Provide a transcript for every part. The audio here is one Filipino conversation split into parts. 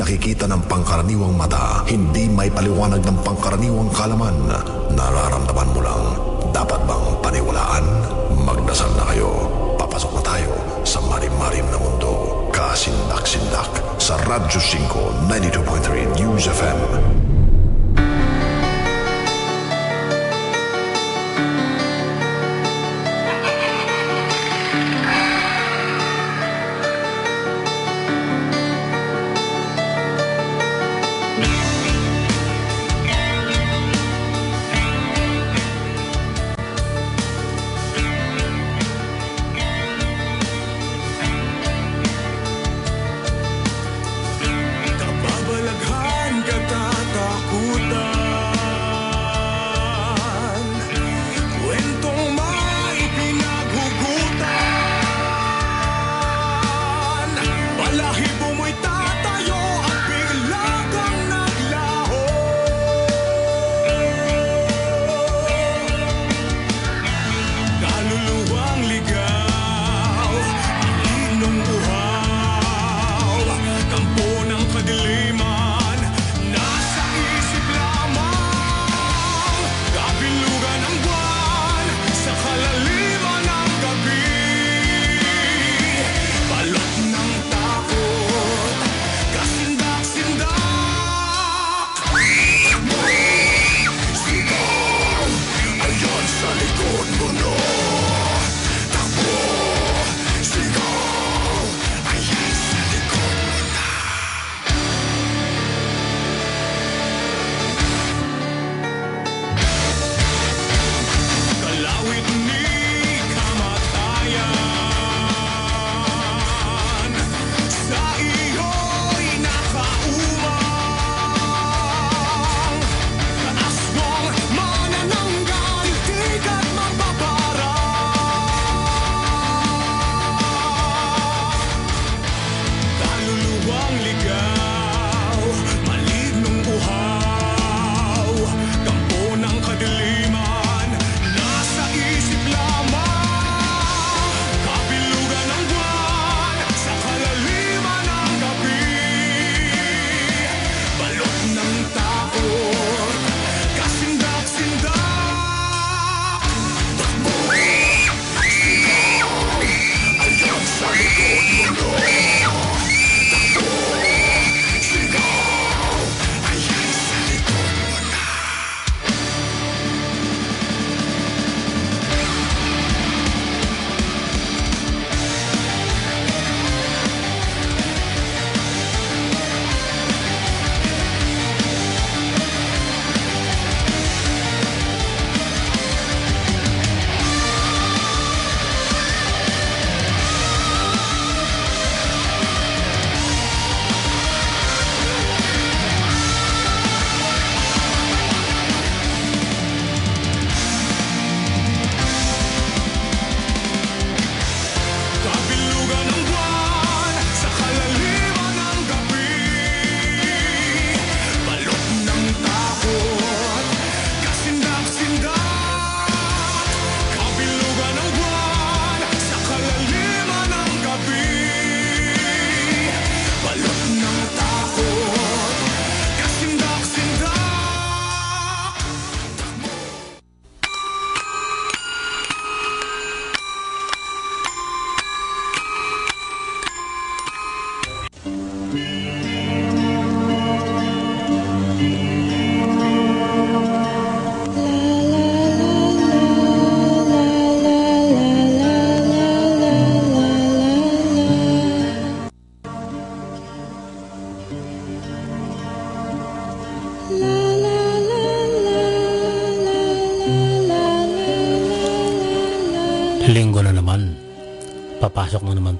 nakikita ng pangkaraniwang mata, hindi may paliwanag ng pangkaraniwang kalaman, nararamdaman mo lang, dapat bang paniwalaan? Magdasal na kayo. Papasok na tayo sa marim-marim na mundo. Kasindak-sindak sa Radyo 5, 92.3 News FM.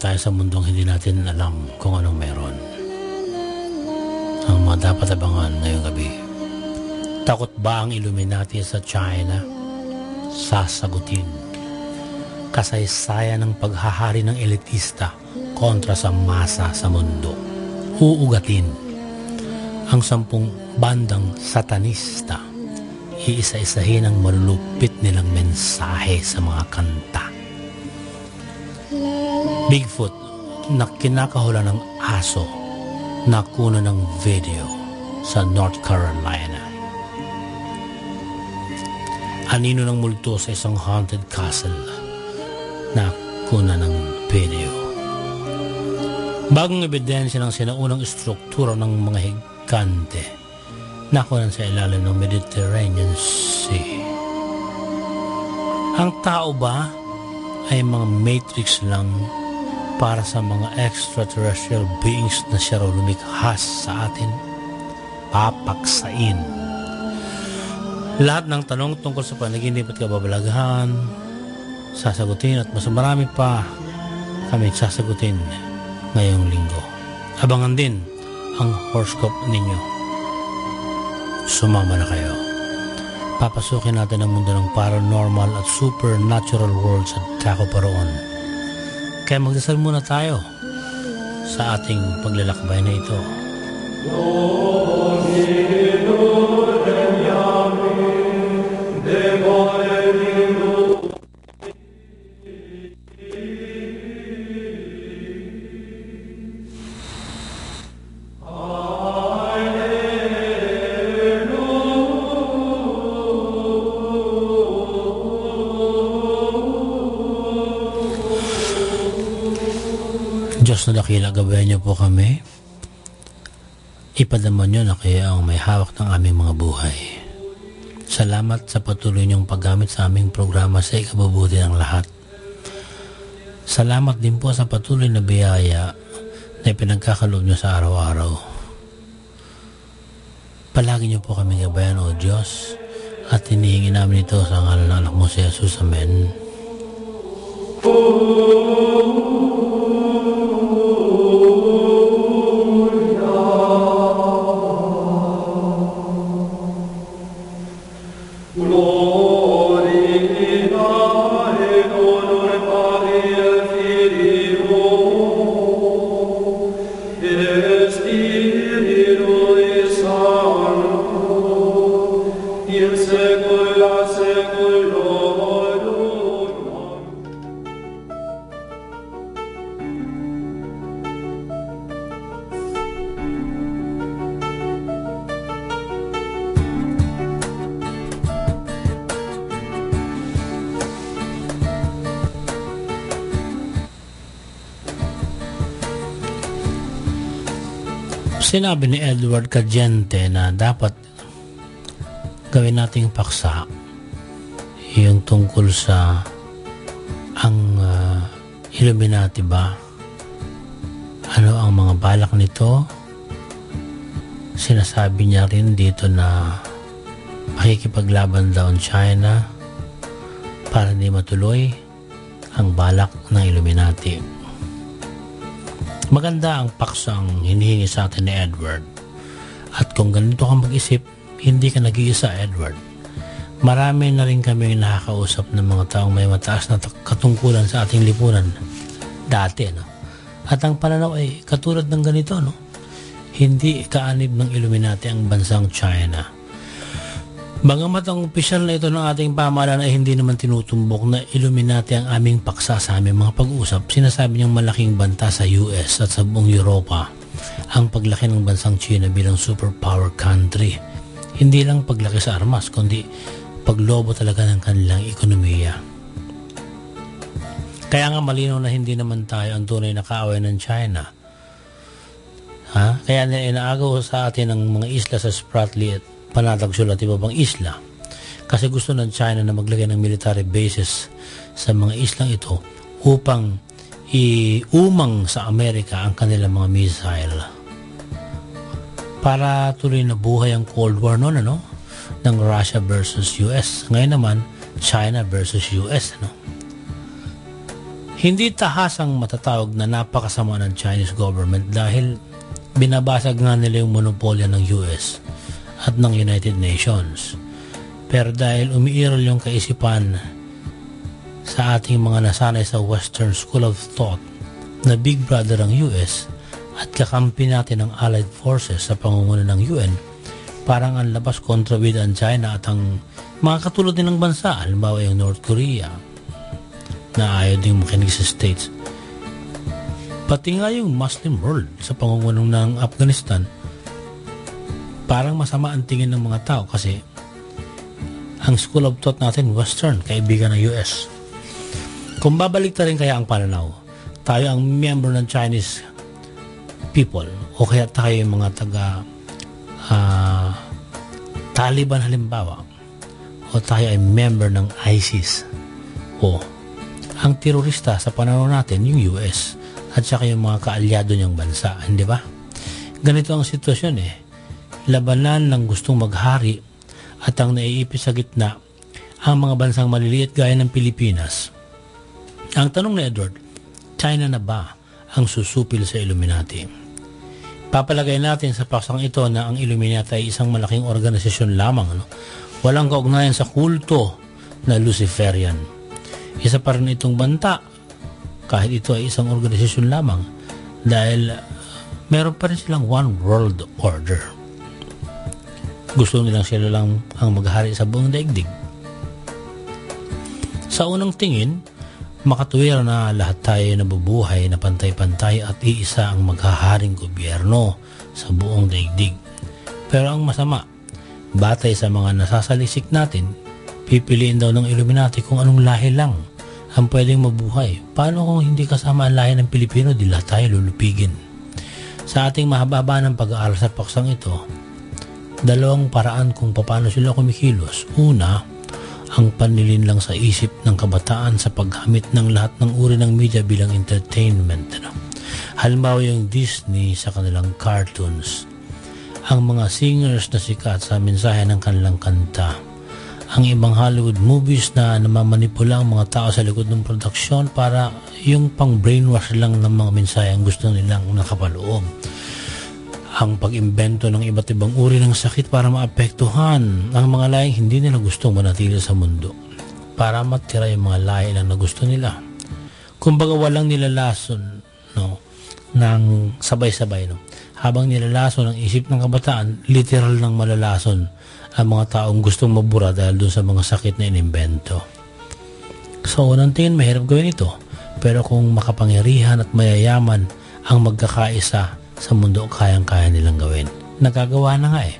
Tayo sa mundong hindi natin alam kung anong meron. Ang mga dapat abangan ngayong gabi. Takot ba ang Illuminati sa China? Sasagutin. Kasaysayan ng paghahari ng elitista kontra sa masa sa mundo. Uugatin. Ang sampung bandang satanista. Iisa-isahin ang malulupit nilang mensahe sa mga kanta. Bigfoot na kinakahula ng aso nakuna ng video sa North Carolina. Anino ng multo sa isang haunted castle nakuna ng video. Bagong ebidensya ng sinaunang struktura ng mga higante nakunan sa ilalim ng Mediterranean Sea. Ang tao ba ay mga matrix lang para sa mga extraterrestrial beings na siya raw lumikhas sa atin? Papaksain. Lahat ng tanong tungkol sa panaginip at kababalaghan, sasagutin at mas marami pa kami sasagutin ngayong linggo. Abangan din ang horoscope ninyo. Sumama na kayo. Papasukin natin ang mundo ng paranormal at supernatural worlds at kako paroon. Kaya magdasal muna tayo sa ating paglalakbay na ito. Diyos Ipadama niyo na kayo ang may hawak ng aming mga buhay. Salamat sa patuloy niyong paggamit sa aming programa sa ikabubuti ng lahat. Salamat din po sa patuloy na biyaya na ipinagkakaloob niyo sa araw-araw. Palagi niyo po kami gabayan o Diyos at hinihingi namin ito sa ngalan ng anak mo si Jesus. Amen. In Sinabi ni Edward Cagente na dapat gawin nating paksa yung tungkol sa ang uh, Illuminati ba? Ano ang mga balak nito? Sinasabi niya rin dito na makikipaglaban daw ang China para di matuloy ang balak ng Illuminati. Maganda ang paksang hinihingi sa atin ni Edward. At kung ganito kang mag-isip, hindi ka nag-iisa, Edward. Marami na rin kami nakakausap ng mga taong may mataas na katungkulan sa ating lipunan dati. No? At ang pananaw ay katulad ng ganito, no? hindi kaanib ng Illuminati ang bansang China. Bagamat ang opisyal na ito ng ating pamahalaan ay hindi naman tinutumbok na Illuminati ang aming paksa sa aming mga pag-usap, sinasabi niyang malaking banta sa US at sa buong Europa ang paglaki ng bansang China bilang superpower country. Hindi lang paglaki sa armas, kundi paglobo talaga ng kanilang ekonomiya. Kaya nga malinaw na hindi naman tayo ang tunay na kaaway ng China. Ha? Kaya na inaagaw sa atin ang mga isla sa Spratly at Panatag Sula at pang isla. Kasi gusto ng China na maglagay ng military bases sa mga islang ito upang iumang sa Amerika ang kanilang mga missile. Para tuloy na buhay ang Cold War noon, ano? Ng Russia versus US. Ngayon naman, China versus US, ano? Hindi tahasang matatawag na napakasama ng Chinese government dahil binabasag nga nila yung monopolya ng US at ng United Nations. Pero dahil umiiral yung kaisipan sa ating mga nasanay sa Western School of Thought na Big Brother ang US at kakampi natin ang Allied Forces sa pangunguna ng UN, parang ang labas kontra with ang China at ang mga katulad nilang bansa, halimbawa yung North Korea, na ayaw din makinig sa states. Pati nga yung Muslim world sa pangungunan ng Afghanistan, parang masama ang tingin ng mga tao kasi ang school of thought natin, Western, kaibigan ng US. Kung babalik rin kaya ang pananaw, tayo ang member ng Chinese people o kaya tayo yung mga taga ah, Taliban halimbawa o tayo ay member ng ISIS o ang terorista sa pananaw natin yung US at saka yung mga kaalyado niyang bansa, hindi ba? Ganito ang sitwasyon eh. Labanan ng gustong maghari at ang naiipit sa gitna ang mga bansang maliliit gaya ng Pilipinas. Ang tanong ni Edward, China na ba ang susupil sa Illuminati? Papalagay natin sa paksang ito na ang Illuminati ay isang malaking organisasyon lamang. No? Walang kaugnayan sa kulto na Luciferian. Isa pa rin itong banta kahit ito ay isang organisasyon lamang dahil meron pa rin silang one world order. Gusto nilang sila lang ang maghari sa buong daigdig. Sa unang tingin, makatuwira na lahat tayo nabubuhay na pantay-pantay at iisa ang maghaharing gobyerno sa buong daigdig. Pero ang masama, batay sa mga nasasalisik natin, pipiliin daw ng Illuminati kung anong lahi lang ang pwedeng mabuhay. Paano kung hindi kasama ang lahi ng Pilipino, di lahat tayo lulupigin. Sa ating mahababa ng pag-aaral sa paksang ito, dalawang paraan kung paano sila kumikilos. Una, ang panlilin lang sa isip ng kabataan sa paggamit ng lahat ng uri ng media bilang entertainment. Halimbawa yung Disney sa kanilang cartoons, ang mga singers na sikat sa mensahe ng kanilang kanta, ang ibang Hollywood movies na namamanipula ang mga tao sa likod ng produksyon para yung pang brainwash lang ng mga mensahe ang gusto nilang nakapaloob ang pag-imbento ng iba't ibang uri ng sakit para maapektuhan ang mga laing hindi nila gustong manatili sa mundo para matira yung mga lahi na gusto nila. Kumbaga walang nilalason no, ng sabay-sabay. No? Habang nilalason ang isip ng kabataan, literal ng malalason ang mga taong gustong mabura dahil doon sa mga sakit na inimbento. So, unang tingin, mahirap gawin ito. Pero kung makapangyarihan at mayayaman ang magkakaisa sa mundo kayang-kaya nilang gawin. Nagagawa na nga eh.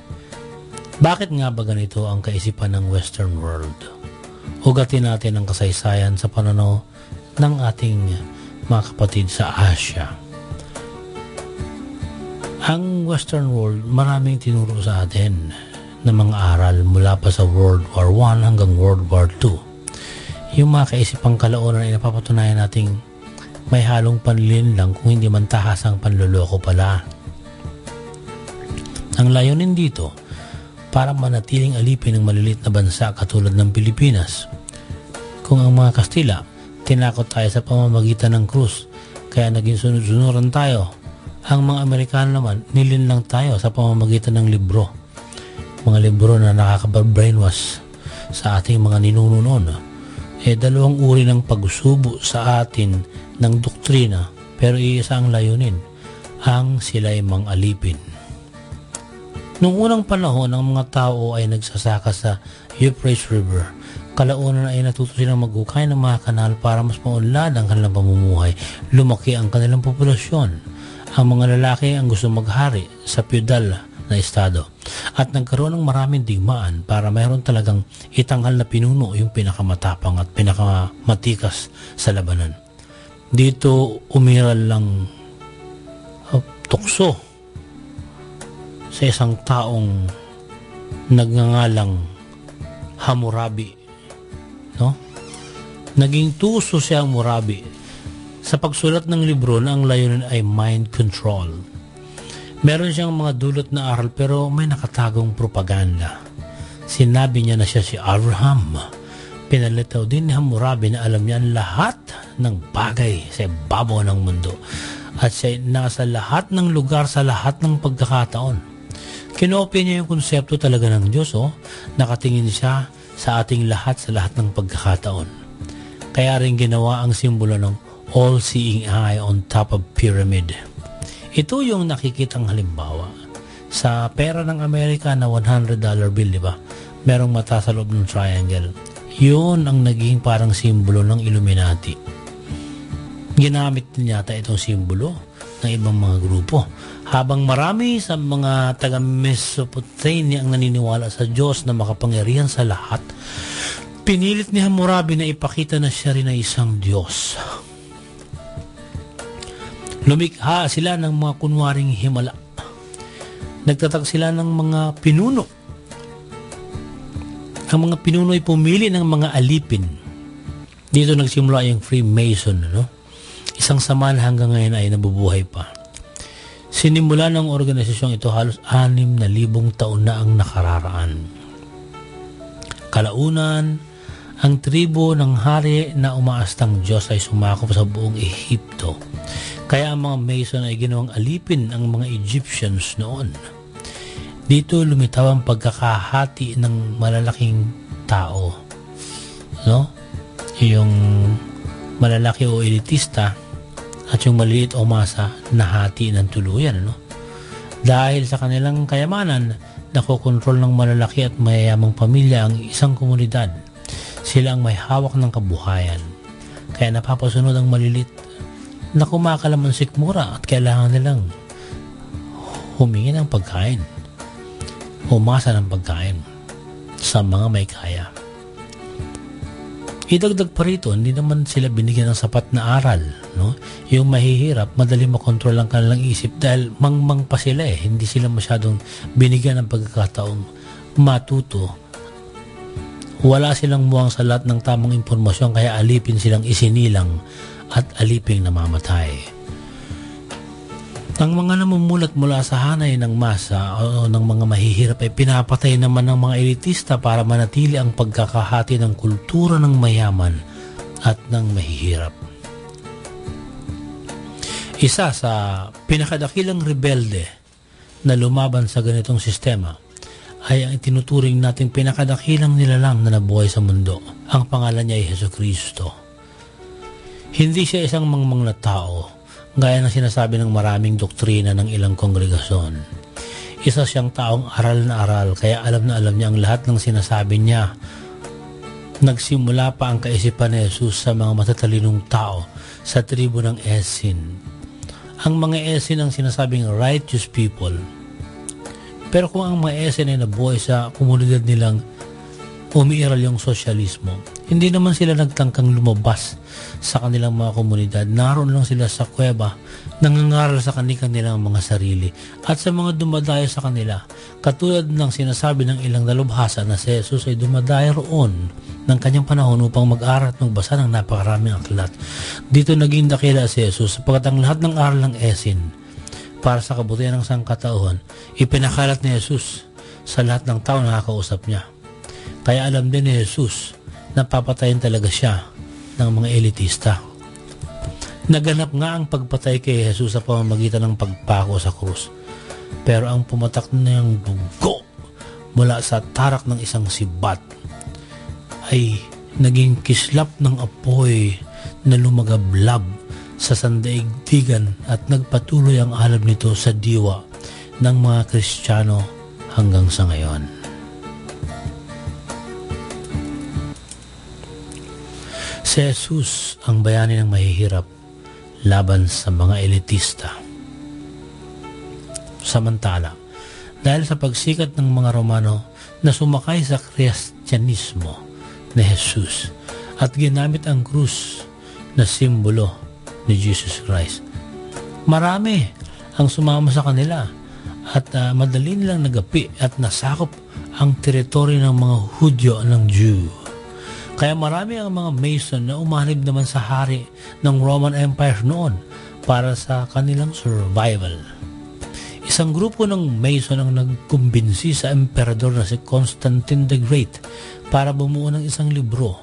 Bakit nga ba ganito ang kaisipan ng Western world? Ugatin natin ang kasaysayan sa pananaw ng ating mga kapatid sa Asia. Ang Western world maraming tinuro sa atin ng mga aral mula pa sa World War I hanggang World War II. Yung mga kaisipang kalaunan ay napapatunayan nating may halong panlin lang kung hindi man tahasang panloloko pala. Ang layunin dito, para manatiling alipin ng malilit na bansa katulad ng Pilipinas. Kung ang mga Kastila, tinakot tayo sa pamamagitan ng krus, kaya naging sunod-sunuran tayo. Ang mga Amerikano naman, nilin lang tayo sa pamamagitan ng libro. Mga libro na nakaka-brainwash sa ating mga ninuno noon. Eh, dalawang uri ng pagsubo sa atin ng doktrina pero iisa ang layunin, ang sila'y mang alipin. Noong unang panahon, ang mga tao ay nagsasaka sa Euphrates River. Kalaunan ay natuto silang maghukay ng mga kanal para mas maunlad ang kanilang pamumuhay. Lumaki ang kanilang populasyon. Ang mga lalaki ang gusto maghari sa feudal na estado. At nagkaroon ng maraming digmaan para mayroon talagang itanghal na pinuno yung pinakamatapang at pinakamatikas sa labanan. Dito umiral lang uh, tukso sa isang taong nagngangalang Hammurabi. No? Naging tuso siya ang Murabi sa pagsulat ng libro na ang layunin ay mind control. Meron siyang mga dulot na aral pero may nakatagong propaganda. Sinabi niya na siya si Abraham Pinalitaw din ni Hammurabi na alam niya ang lahat ng bagay sa babaw ng mundo at siya nasa lahat ng lugar sa lahat ng pagkakataon. Kinopya niya yung konsepto talaga ng Diyos, oh. Nakatingin siya sa ating lahat sa lahat ng pagkakataon. Kaya rin ginawa ang simbolo ng all-seeing eye on top of pyramid. Ito yung nakikitang halimbawa. Sa pera ng Amerika na $100 bill, di ba? Merong mata sa loob ng triangle yun ang naging parang simbolo ng Illuminati. Ginamit din yata itong simbolo ng ibang mga grupo. Habang marami sa mga taga Mesopotamia ang naniniwala sa Diyos na makapangyarihan sa lahat, pinilit ni Hammurabi na ipakita na siya rin ay isang Diyos. Lumikha sila ng mga kunwaring himala. Nagtatag sila ng mga pinuno. Ang mga pinuno ay pumili ng mga alipin. Dito nagsimula yung Freemason, no? Isang samahan hanggang ngayon ay nabubuhay pa. Sinimula ng organisasyong ito halos anim na libong taon na ang nakararaan. Kalaunan, ang tribo ng hari na umaastang Diyos ay sumakop sa buong Ehipto. Kaya ang mga Mason ay ginawang alipin ang mga Egyptians noon. Dito lumitaw ang pagkakahati ng malalaking tao. No? Yung malalaki o elitista at yung maliit o masa nahati ng tuluyan. Ano? Dahil sa kanilang kayamanan, nakokontrol ng malalaki at mayayamang pamilya ang isang komunidad. Sila ang may hawak ng kabuhayan. Kaya napapasunod ang malilit na kumakalaman sikmura at kailangan nilang humingi ng pagkain. Umasa ng pagkain sa mga may kaya. Idagdag pa rito, hindi naman sila binigyan ng sapat na aral. No? Yung mahihirap, madali makontrol ang kanilang isip dahil mangmang pa sila eh. Hindi sila masyadong binigyan ng pagkakataong matuto. Wala silang muwang sa lahat ng tamang impormasyon kaya alipin silang isinilang at aliping namamatay. Ang mga namumulat mula sa hanay ng masa o ng mga mahihirap ay pinapatay naman ng mga elitista para manatili ang pagkakahati ng kultura ng mayaman at ng mahihirap. Isa sa pinakadakilang rebelde na lumaban sa ganitong sistema ay ang tinuturing nating pinakadakilang nilalang na nabuhay sa mundo. Ang pangalan niya ay Heso Kristo. Hindi siya isang mangmang na tao gaya ng sinasabi ng maraming doktrina ng ilang kongregasyon. Isa siyang taong aral na aral kaya alam na alam niya ang lahat ng sinasabi niya. Nagsimula pa ang kaisipan ni Jesus sa mga matatalinong tao sa tribo ng Esin. Ang mga Esin ang sinasabing righteous people. Pero kung ang mga ay nabuhay sa komunidad nilang umiiral yung sosyalismo, hindi naman sila nagtangkang lumabas sa kanilang mga komunidad. Naroon lang sila sa kuweba, nangangaral sa kanilang mga sarili at sa mga dumadayo sa kanila. Katulad ng sinasabi ng ilang dalubhasa na si Jesus ay dumadayo roon ng kanyang panahon upang mag-aral at magbasa ng napakaraming aklat. Dito naging dakila si Jesus sapagkat ang lahat ng aral ng esin para sa kabutihan ng sangkatauhan, ipinakalat ni Jesus sa lahat ng tao na nakakausap niya. Kaya alam din ni Jesus na papatayin talaga siya ng mga elitista. Naganap nga ang pagpatay kay Jesus sa pamamagitan ng pagpako sa krus. Pero ang pumatak niyang dugo mula sa tarak ng isang sibat ay naging kislap ng apoy na lumagablab sa sandaigdigan at nagpatuloy ang alab nito sa diwa ng mga Kristiyano hanggang sa ngayon. Si Jesus ang bayani ng mahihirap laban sa mga elitista. Samantala, dahil sa pagsikat ng mga Romano na sumakay sa Kristyanismo ni Jesus at ginamit ang krus na simbolo ni Jesus Christ. Marami ang sumama sa kanila at uh, madali nilang nagapi at nasakop ang teritoryo ng mga Hudyo ng Jew. Kaya marami ang mga Mason na umanib naman sa hari ng Roman Empire noon para sa kanilang survival. Isang grupo ng Mason ang nagkumbinsi sa emperador na si Constantine the Great para bumuo ng isang libro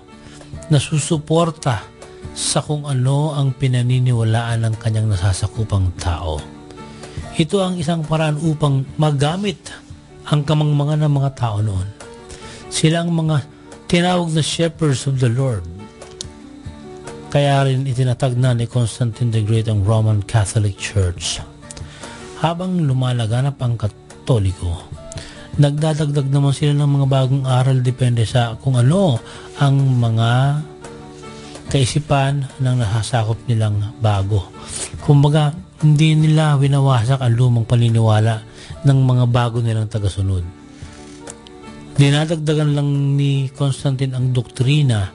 na susuporta sa kung ano ang pinaniniwalaan ng kanyang nasasakupang tao. Ito ang isang paraan upang magamit ang kamangmangan ng mga tao noon. Sila ang mga tinawag na shepherds of the Lord. Kaya rin itinatag na ni Constantine the Great ang Roman Catholic Church. Habang lumalaganap ang katoliko, nagdadagdag naman sila ng mga bagong aral depende sa kung ano ang mga kaisipan ng nasasakop nilang bago. Kumbaga, hindi nila winawasak ang lumang paniniwala ng mga bago nilang tagasunod. Dinadagdagan lang ni Constantine ang doktrina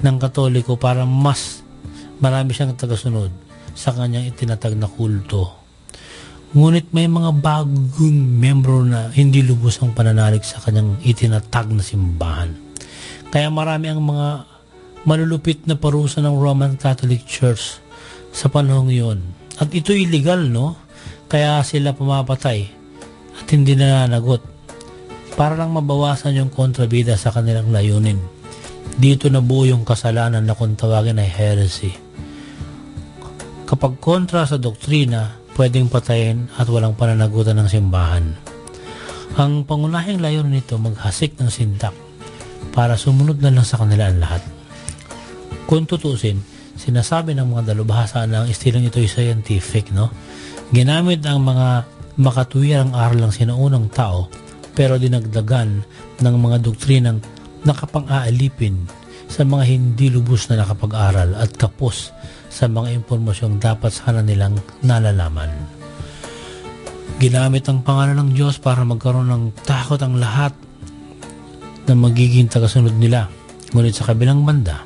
ng Katoliko para mas marami siyang tagasunod sa kanyang itinatag na kulto. Ngunit may mga bagong membro na hindi lubos ang pananalig sa kanyang itinatag na simbahan. Kaya marami ang mga malulupit na parusa ng Roman Catholic Church sa panahong iyon. At ito'y legal, no? Kaya sila pumapatay at hindi nananagot para lang mabawasan yung kontrabida sa kanilang layunin. Dito nabuo yung kasalanan na kung tawagin ay heresy. Kapag kontra sa doktrina, pwedeng patayin at walang pananagutan ng simbahan. Ang pangunahing layunin nito maghasik ng sintak para sumunod na lang sa kanila ang lahat. Kung tutusin, sinasabi ng mga dalubhasa na ang estilang ito ay scientific, no? Ginamit ang mga makatwirang aral ng sinaunang tao pero dinagdagan ng mga doktrinang nakapang-aalipin sa mga hindi lubos na nakapag-aral at kapos sa mga impormasyong dapat sana nilang nalalaman. Ginamit ang pangalan ng Diyos para magkaroon ng takot ang lahat na magiging tagasunod nila. Ngunit sa kabilang banda,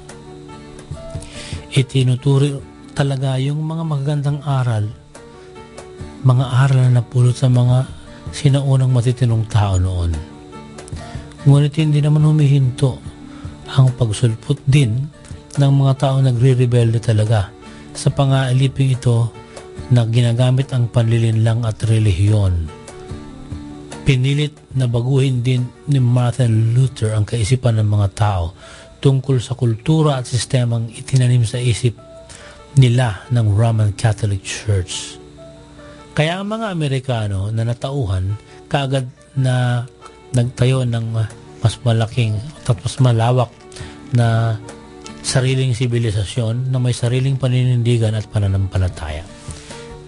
itinuturi talaga yung mga magagandang aral, mga aral na napulot sa mga sinaunang matitinong tao noon. Ngunit hindi naman humihinto ang pagsulpot din ng mga tao nagre-rebelde talaga sa pangaaliping ito na ginagamit ang panlilinlang at relihiyon. Pinilit na baguhin din ni Martin Luther ang kaisipan ng mga tao tungkol sa kultura at sistemang itinanim sa isip nila ng Roman Catholic Church. Kaya ang mga Amerikano na natauhan kaagad na nagtayo ng mas malaking at mas malawak na sariling sibilisasyon na may sariling paninindigan at pananampalataya.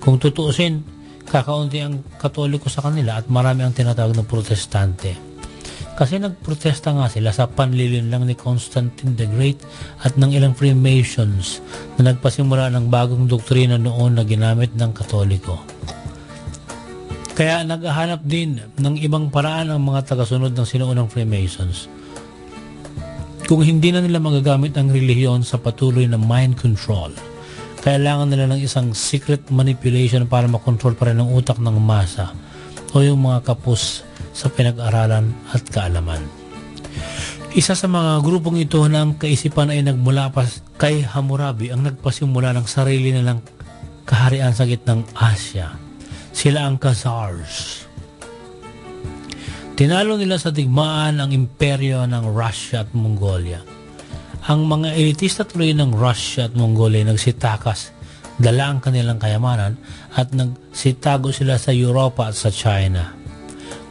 Kung tutuusin, kakaunti ang katoliko sa kanila at marami ang tinatawag na protestante. Kasi nagprotesta nga sila sa panlilin lang ni Constantine the Great at ng ilang Freemasons na nagpasimula ng bagong doktrina noon na ginamit ng katoliko. Kaya naghahanap din ng ibang paraan ang mga tagasunod ng sinuunang Freemasons kung hindi na nila magagamit ang relihiyon sa patuloy na mind control, kailangan nila ng isang secret manipulation para makontrol pa rin ang utak ng masa o yung mga kapos sa pinag-aralan at kaalaman. Isa sa mga grupong ito na ang kaisipan ay nagmula pa kay Hammurabi ang nagpasimula ng sarili nilang kaharian sa gitnang Asya. Sila ang Khazars. Tinalo nila sa digmaan ang imperyo ng Russia at Mongolia. Ang mga elitista tuloy ng Russia at Mongolia nagsitakas, dala ang kanilang kayamanan at nagsitago sila sa Europa at sa China.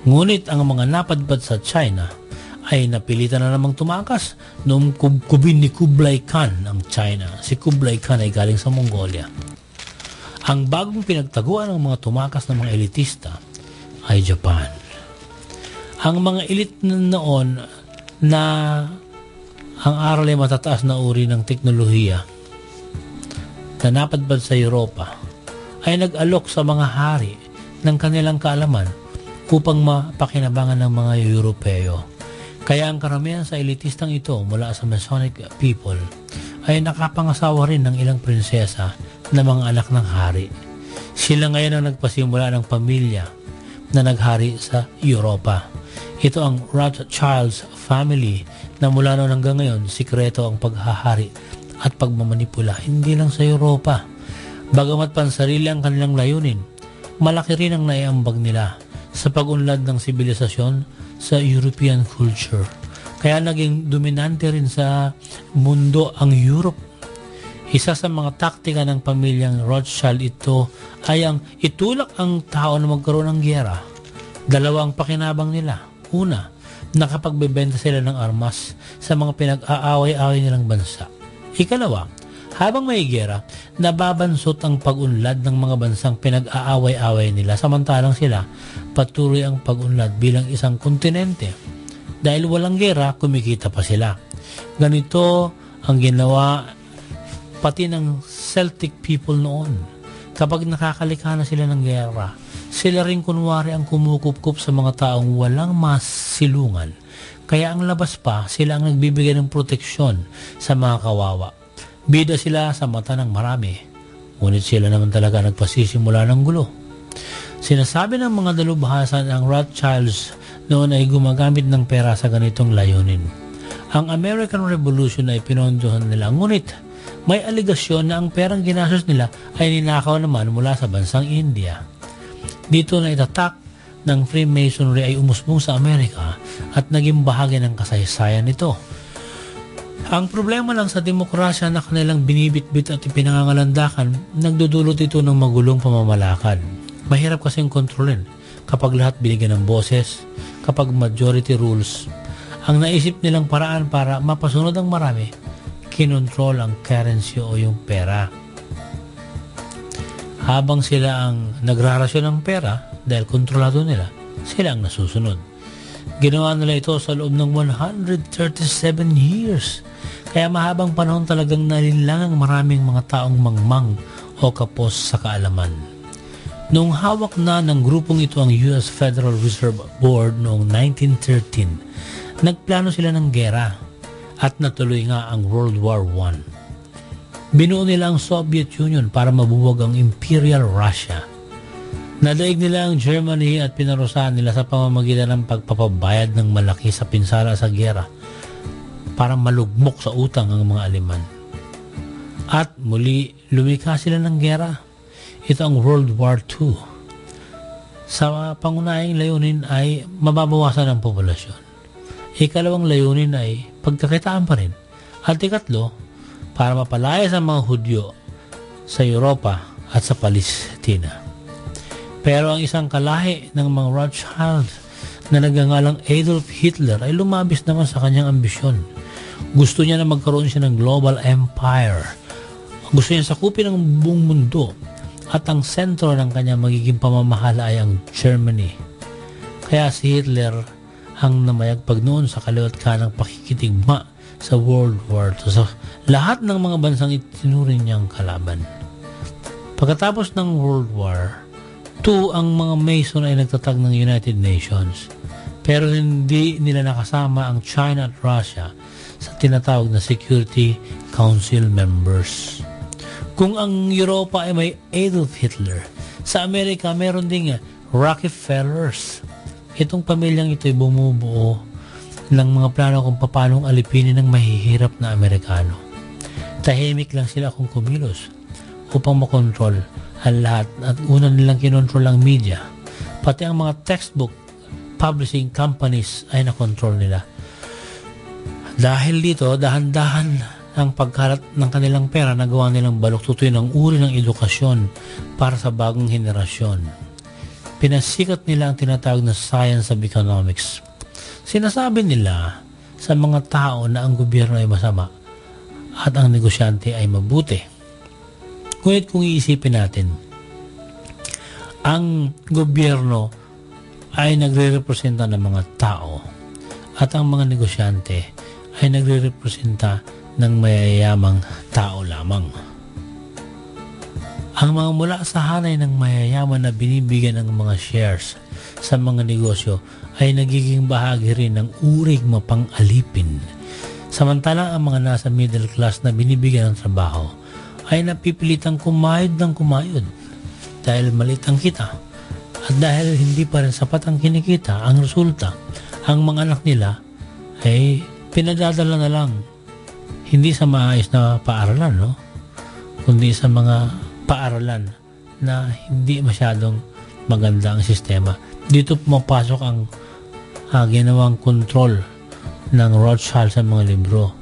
Ngunit ang mga napadpad sa China ay napilitan na namang tumakas noong kubin ni Kublai Khan ng China. Si Kublai Khan ay galing sa Mongolia. Ang bagong pinagtaguan ng mga tumakas ng mga elitista ay Japan ang mga elite noon na ang aral ay matataas na uri ng teknolohiya na napadbad sa Europa ay nag-alok sa mga hari ng kanilang kaalaman upang mapakinabangan ng mga Europeo. Kaya ang karamihan sa elitistang ito mula sa Masonic people ay nakapangasawa rin ng ilang prinsesa na mga anak ng hari. Sila ngayon ang nagpasimula ng pamilya na naghari sa Europa. Ito ang Rothschilds family na mula noon hanggang ngayon, sikreto ang paghahari at pagmamanipula hindi lang sa Europa. Bagamat pansarili ang kanilang layunin, malaki rin ang naiambag nila sa pagunlad ng sibilisasyon sa European culture. Kaya naging dominante rin sa mundo ang Europe. Isa sa mga taktika ng pamilyang Rothschild ito ay ang itulak ang tao na magkaroon ng giyera. Dalawa ang pakinabang nila Una, nakapagbebenta sila ng armas sa mga pinag-aaway-away nilang bansa. Ikalawa, habang may gera, nababansot ang pag-unlad ng mga bansang pinag-aaway-away nila samantalang sila patuloy ang pag-unlad bilang isang kontinente. Dahil walang gera, kumikita pa sila. Ganito ang ginawa pati ng Celtic people noon. Kapag nakakalikha na sila ng gera, sila rin kunwari ang kumukupkup sa mga taong walang masilungan. Kaya ang labas pa, sila ang nagbibigay ng proteksyon sa mga kawawa. Bida sila sa mata ng marami. Ngunit sila naman talaga nagpasisimula ng gulo. Sinasabi ng mga dalubhasan ang Rothschilds noon ay gumagamit ng pera sa ganitong layunin. Ang American Revolution ay pinondohan nila. Ngunit may aligasyon na ang perang ginastos nila ay ninakaw naman mula sa bansang India. Dito na itatak ng Freemasonry ay umusbong sa Amerika at naging bahagi ng kasaysayan nito. Ang problema lang sa demokrasya na kanilang binibitbit at ipinangangalandakan, nagdudulot ito ng magulong pamamalakad. Mahirap kasing kontrolin kapag lahat binigyan ng boses, kapag majority rules. Ang naisip nilang paraan para mapasunod ang marami kinontrol ang currency o yung pera. Habang sila ang nagrarasyon ng pera dahil kontrolado nila, sila ang nasusunod. Ginawa nila ito sa loob ng 137 years. Kaya mahabang panahon talagang nalinlang ang maraming mga taong mangmang o kapos sa kaalaman. Noong hawak na ng grupong ito ang US Federal Reserve Board noong 1913, nagplano sila ng gera at natuloy nga ang World War I. Binuo nila ang Soviet Union para mabuwag ang Imperial Russia. Nadaig nila ang Germany at pinarusahan nila sa pamamagitan ng pagpapabayad ng malaki sa pinsala sa gera para malugmok sa utang ang mga Aleman. At muli lumikha sila ng gera. Ito ang World War II. Sa pangunahing layunin ay mababawasan ang populasyon. Ikalawang layunin ay pagkakitaan pa rin. At ikatlo, para mapalaya sa mga Hudyo sa Europa at sa Palestina. Pero ang isang kalahi ng mga Rothschild na nagangalang Adolf Hitler ay lumabis naman sa kanyang ambisyon. Gusto niya na magkaroon siya ng global empire. Gusto niya sakupin ang buong mundo at ang sentro ng kanyang magiging pamamahala ay ang Germany. Kaya si Hitler ang namayagpag noon sa kaliwat kanang pakikitigma sa World War II. So, lahat ng mga bansang itinuring niyang kalaban. Pagkatapos ng World War II, ang mga Mason ay nagtatag ng United Nations. Pero hindi nila nakasama ang China at Russia sa tinatawag na Security Council members. Kung ang Europa ay may Adolf Hitler, sa Amerika meron ding Rockefellers Itong pamilyang ito ay bumubuo ng mga plano kung paano alipinin ng mahihirap na Amerikano. Tahimik lang sila kung kumilos upang makontrol ang lahat at una nilang kinontrol ang media. Pati ang mga textbook publishing companies ay nakontrol nila. Dahil dito, dahan-dahan ang pagkarat ng kanilang pera na gawa nilang baluktutoy ng uri ng edukasyon para sa bagong henerasyon pinasikat nila ang tinatawag na science of economics. Sinasabi nila sa mga tao na ang gobyerno ay masama at ang negosyante ay mabuti. Ngunit kung iisipin natin, ang gobyerno ay nagre-representa ng mga tao at ang mga negosyante ay nagre-representa ng mayayamang tao lamang. Ang mga mula sa hanay ng mayayaman na binibigyan ng mga shares sa mga negosyo ay nagiging bahagi rin ng urig mapang-alipin. Samantalang ang mga nasa middle class na binibigyan ng trabaho ay napipilitang kumayod ng kumayod dahil malit ang kita at dahil hindi pa rin sapat ang kinikita, ang resulta, ang mga anak nila ay pinadadala na lang hindi sa maayos na paaralan, no? kundi sa mga paaralan na hindi masyadong maganda ang sistema. Dito pumapasok ang uh, ginawang control ng Rothschild sa mga libro.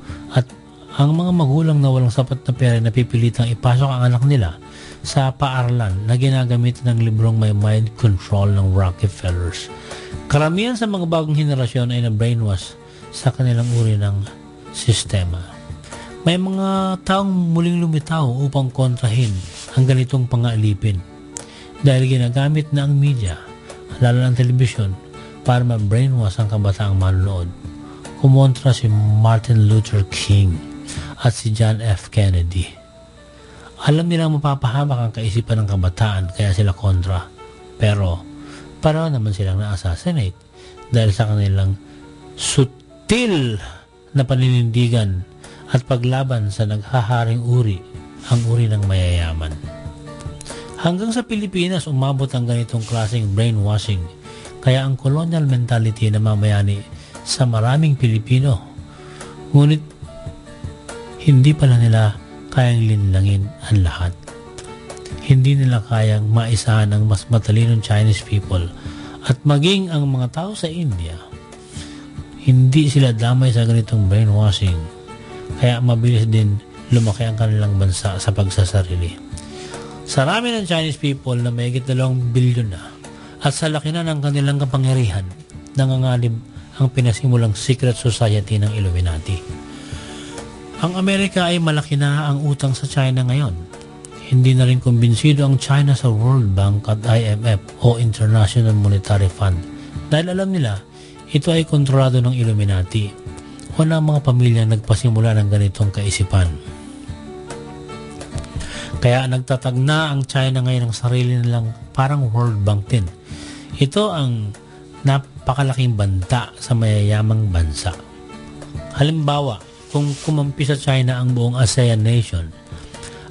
Ang mga magulang na walang sapat na pera na pipilitang ipasok ang anak nila sa paaralan na ginagamit ng librong may mind control ng Rockefellers. Karamihan sa mga bagong henerasyon ay na-brainwash sa kanilang uri ng sistema. May mga taong muling lumitaw upang kontrahin ang ganitong pangaalipin dahil ginagamit na ang media, lalo ng telebisyon, para ma-brainwash ang kabataang manonood. Kumontra si Martin Luther King at si John F. Kennedy. Alam nilang mapapahamak ang kaisipan ng kabataan kaya sila kontra. Pero para naman silang na-assassinate dahil sa kanilang sutil na paninindigan at paglaban sa naghaharing uri, ang uri ng mayayaman. Hanggang sa Pilipinas, umabot ang ganitong klaseng brainwashing kaya ang colonial mentality na mamayani sa maraming Pilipino. Ngunit hindi pala nila kayang linlangin ang lahat. Hindi nila kayang maisahan ang mas matalinong Chinese people at maging ang mga tao sa India. Hindi sila damay sa ganitong brainwashing kaya mabilis din lumaki ang kanilang bansa sa pagsasarili. Sa rami ng Chinese people na may dalawang bilyon na at sa laki na ng kanilang kapangyarihan, nangangalib ang pinasimulang secret society ng Illuminati. Ang Amerika ay malaki na ang utang sa China ngayon. Hindi na rin kumbinsido ang China sa World Bank at IMF o International Monetary Fund dahil alam nila ito ay kontrolado ng Illuminati o ng mga pamilyang nagpasimula ng ganitong kaisipan. Kaya nagtatag na ang China ngayon ng sarili nilang parang World Bank din. Ito ang napakalaking banta sa mayayamang bansa. Halimbawa, kung kumampi sa China ang buong ASEAN nation.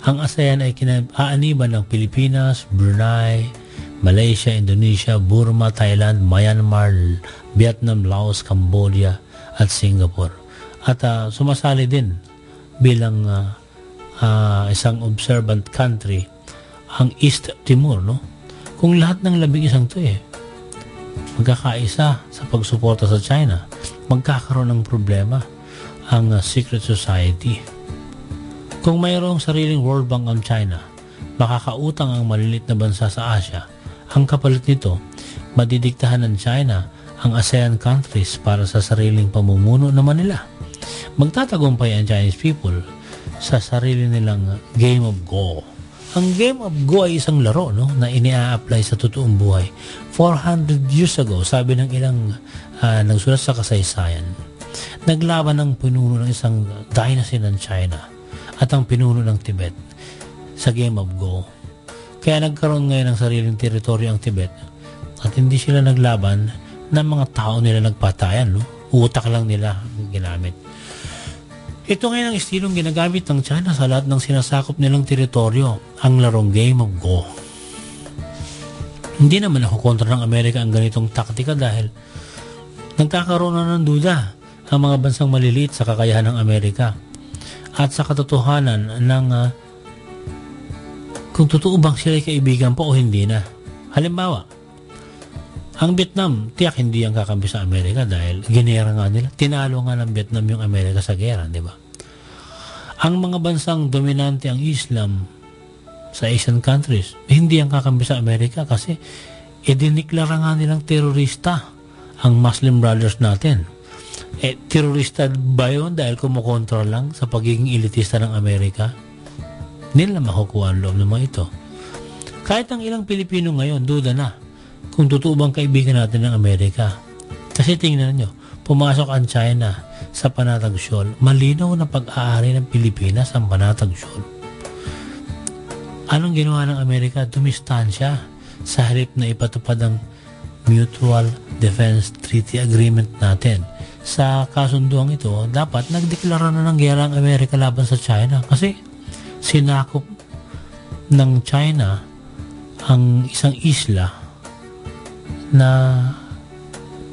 Ang ASEAN ay kinaaniban ng Pilipinas, Brunei, Malaysia, Indonesia, Burma, Thailand, Myanmar, Vietnam, Laos, Cambodia at Singapore. At uh, sumasali din bilang uh, uh, isang observant country ang East Timor. No? Kung lahat ng labing isang to eh, magkakaisa sa pagsuporta sa China, magkakaroon ng problema ang uh, secret society. Kung mayroong sariling World Bank ang China, makakautang ang malilit na bansa sa Asia. Ang kapalit nito, madidiktahan ng China ang ASEAN countries para sa sariling pamumuno naman nila. Magtatagumpay ang Chinese people sa sarili nilang game of Go. Ang game of Go ay isang laro no, na inia-apply sa totoong buhay. 400 years ago, sabi ng ilang uh, nagsulat sa kasaysayan, Naglaban ang pinuno ng isang dynasty ng China at ang pinuno ng Tibet sa Game of Go. Kaya nagkaroon ngayon ng sariling teritoryo ang Tibet at hindi sila naglaban ng mga tao nila nagpatayan. No? Utak lang nila ginamit. Ito ngayon ang estilong ginagamit ng China sa lahat ng sinasakop nilang teritoryo, ang larong Game of Go. Hindi naman ako kontra ng Amerika ang ganitong taktika dahil nagkakaroon na ng duda ang mga bansang maliliit sa kakayahan ng Amerika at sa katotohanan ng uh, kung totoo bang sila ay kaibigan po o hindi na. Halimbawa, ang Vietnam, tiyak hindi ang kakampi sa Amerika dahil ginera nga nila. Tinalo nga ng Vietnam yung Amerika sa gera, di ba? Ang mga bansang dominante ang Islam sa Asian countries, hindi ang kakampi sa Amerika kasi idiniklara nga nilang terorista ang Muslim brothers natin eh, terorista ba yun dahil kumukontrol lang sa pagiging elitista ng Amerika? Nila makukuha ang loob ng mga ito. Kahit ang ilang Pilipino ngayon, duda na kung totoo bang kaibigan natin ng Amerika. Kasi tingnan nyo, pumasok ang China sa Panatag Shoal, malinaw na pag-aari ng Pilipinas ang Panatag Shoal. Anong ginawa ng Amerika? Dumistansya sa halip na ipatupad ang Mutual Defense Treaty Agreement natin sa kasunduang ito, dapat nagdeklara na ng gera ang Amerika laban sa China kasi sinakop ng China ang isang isla na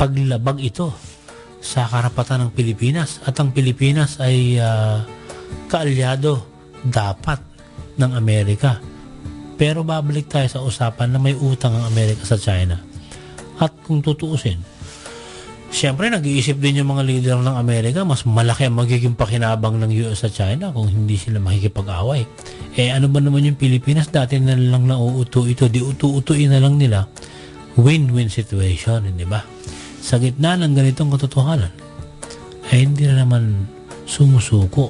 paglabag ito sa karapatan ng Pilipinas at ang Pilipinas ay uh, kaalyado dapat ng Amerika. Pero babalik tayo sa usapan na may utang ang Amerika sa China. At kung tutuusin, Siyempre, nag-iisip din yung mga leader ng Amerika, mas malaki ang magiging pakinabang ng US sa China kung hindi sila makikipag-away. Eh, ano ba naman yung Pilipinas? Dati na lang nauuto ito, di utu-utuin na lang nila. Win-win situation, hindi ba? Sa gitna ng ganitong katotohanan, ay hindi na naman sumusuko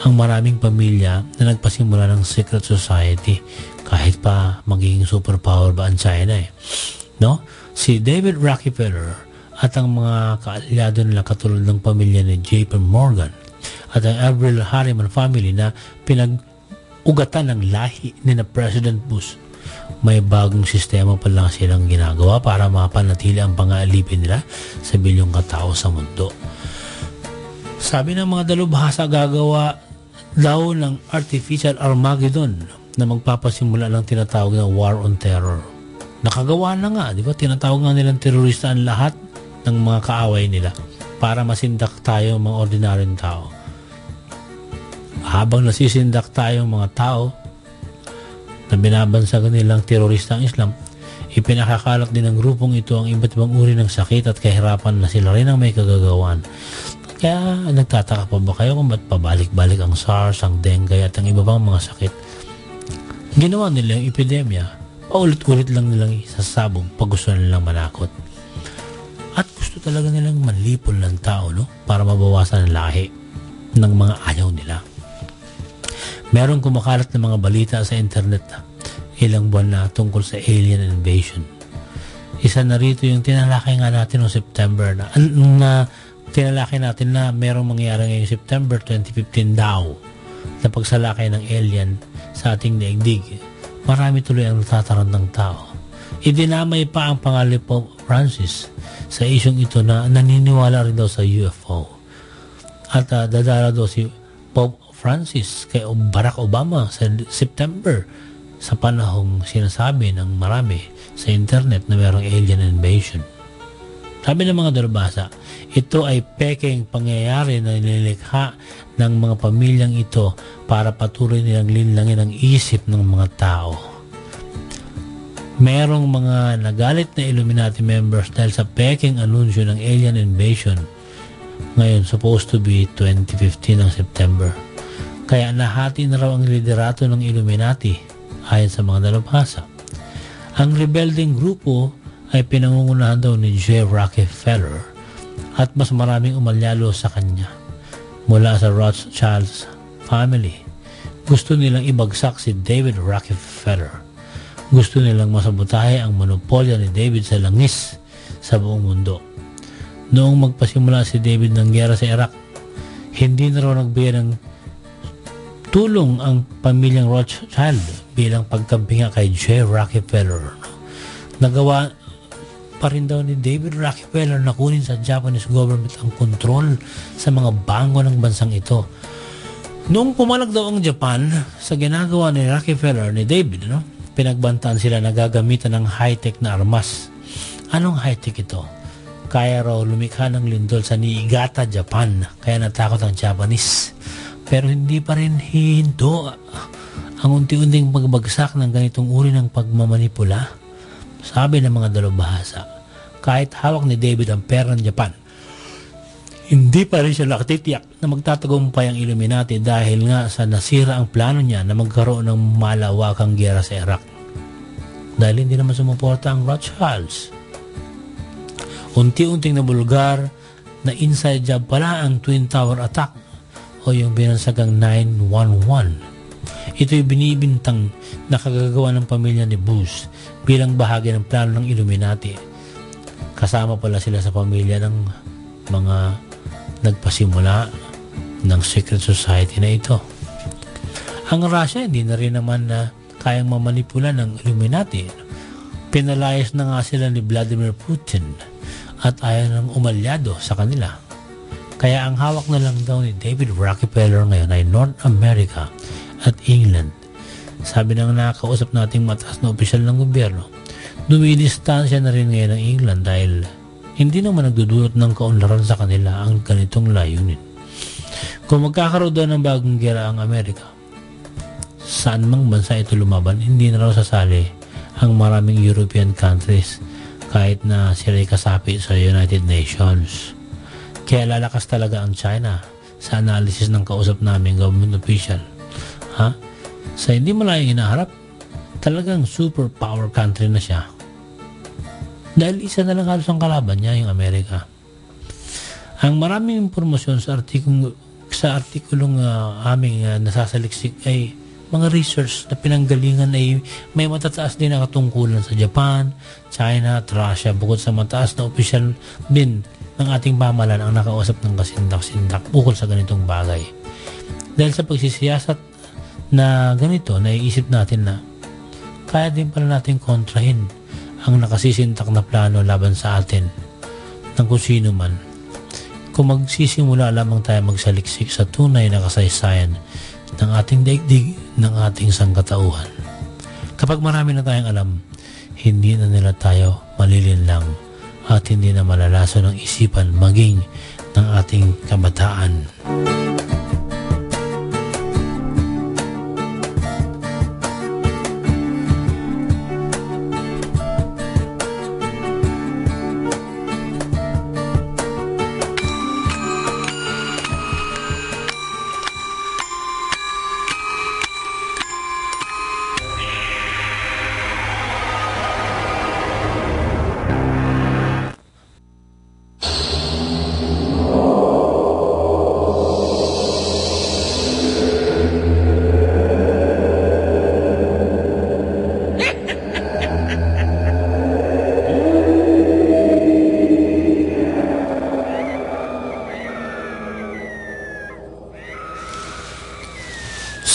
ang maraming pamilya na nagpasimula ng secret society kahit pa magiging superpower ba ang China eh. No? Si David Rockefeller, at ang mga kaalyado nila katulad ng pamilya ni J.P. Morgan at ang Avril Harriman family na pinag ugatan ng lahi ni na President Bush. May bagong sistema pa lang silang ginagawa para mapanatili ang pangaalipin nila sa bilyong katao sa mundo. Sabi ng mga dalubhasa gagawa daw ng artificial Armageddon na magpapasimula ng tinatawag na War on Terror. Nakagawa na nga, di ba? Tinatawag nga nilang terorista ang lahat ng mga kaaway nila para masindak tayo mga ordinaryong tao. Habang nasisindak tayo mga tao na binabansagan nilang terorista ang Islam, ipinakakalak din ng grupong ito ang iba't ibang uri ng sakit at kahirapan na sila rin ang may kagagawan. Kaya nagtataka pa ba kayo kung ba't pabalik-balik ang SARS, ang dengue at ang iba pang mga sakit? Ginawa nila yung epidemya, paulit-ulit lang nilang isasabog pag gusto nilang manakot. At gusto talaga nilang manlipol ng tao no? para mabawasan ang lahi ng mga ayaw nila. Merong kumakalat ng mga balita sa internet ilang buwan na tungkol sa alien invasion. Isa na rito yung tinalakay nga natin noong September na, na tinalakay natin na merong mangyari ngayong September 2015 daw na pagsalakay ng alien sa ating daigdig. Marami tuloy ang natatarant ng tao. Idinamay pa ang Pope Francis sa isyong ito na naniniwala rin daw sa UFO. At uh, dadala daw si Pope Francis kay Barack Obama sa September sa panahong sinasabi ng marami sa internet na merong alien invasion. Sabi ng mga dalubasa, ito ay peking pangyayari na nilikha ng mga pamilyang ito para patuloy nilang linlangin ang isip ng mga tao. Merong mga nagalit na Illuminati members dahil sa peking anunsyo ng alien invasion ngayon supposed to be 2015 ng September. Kaya nahati na raw ang liderato ng Illuminati ayon sa mga dalubhasa. Ang rebelding grupo ay pinangungunahan daw ni J. Rockefeller at mas maraming umalyalo sa kanya mula sa Rothschild's family. Gusto nilang ibagsak si David Rockefeller. Gusto nilang masabutahe ang monopolya ni David sa langis sa buong mundo. Noong magpasimula si David ng gera sa Iraq, hindi na raw nagbigay ng tulong ang pamilyang Rothschild bilang pagkampinga kay J. Rockefeller. Nagawa pa rin daw ni David Rockefeller na kunin sa Japanese government ang kontrol sa mga bangko ng bansang ito. Noong pumalag daw ang Japan sa ginagawa ni Rockefeller ni David, no? Pinagbantaan sila na gagamitan ng high-tech na armas. Anong high-tech ito? Kaya raw lumikha ng lindol sa Niigata, Japan, kaya natakot ang Japanese. Pero hindi pa rin hihinto ang unti-unting pagbagsak ng ganitong uri ng pagmamanipula. Sabi ng mga dalubhasa, kahit hawak ni David ang pera ng Japan, hindi pa rin siya nakatitiyak na magtatagumpay ang Illuminati dahil nga sa nasira ang plano niya na magkaroon ng malawakang gera sa Iraq. Dahil hindi naman sumuporta ang Rothschilds. Unti-unting nabulgar na inside job pala ang Twin Tower attack o yung binansagang 911. Ito'y binibintang nakagagawa ng pamilya ni Bush bilang bahagi ng plano ng Illuminati. Kasama pala sila sa pamilya ng mga nagpasimula ng secret society na ito. Ang Russia hindi na rin naman na kayang mamanipula ng Illuminati. Pinalayas na nga sila ni Vladimir Putin at ayaw ng umalyado sa kanila. Kaya ang hawak na lang daw ni David Rockefeller ngayon ay North America at England. Sabi ng nakakausap nating mataas na opisyal ng gobyerno, dumidistansya na rin ngayon ang England dahil hindi naman nagdudulot ng kaunlaran sa kanila ang ganitong layunin. Kung magkakaroon daw ng bagong gera ang Amerika, saan mang bansa ito lumaban, hindi na raw sasali ang maraming European countries kahit na sila'y kasapi sa United Nations. Kaya lalakas talaga ang China sa analysis ng kausap namin government official. Ha? Sa hindi malayong inaharap, talagang superpower country na siya. Dahil isa na lang halos ang kalaban niya, yung Amerika. Ang maraming impormasyon sa artikulong sa artikulong uh, aming uh, nasasaliksik ay mga research na pinanggalingan ay may matataas din na katungkulan sa Japan, China at Russia bukod sa mataas na opisyal din ng ating pamalan ang nakausap ng kasindak-sindak ukol sa ganitong bagay. Dahil sa pagsisiyasat na ganito, naiisip natin na kaya din pala natin kontrahin ang nakasisintak na plano laban sa atin ng kung sino man. Kung magsisimula lamang tayo magsaliksik sa tunay na kasaysayan ng ating daigdig ng ating sangkatauhan. Kapag marami na tayong alam, hindi na nila tayo malilinlang at hindi na malalaso ng isipan maging ng ating kabataan.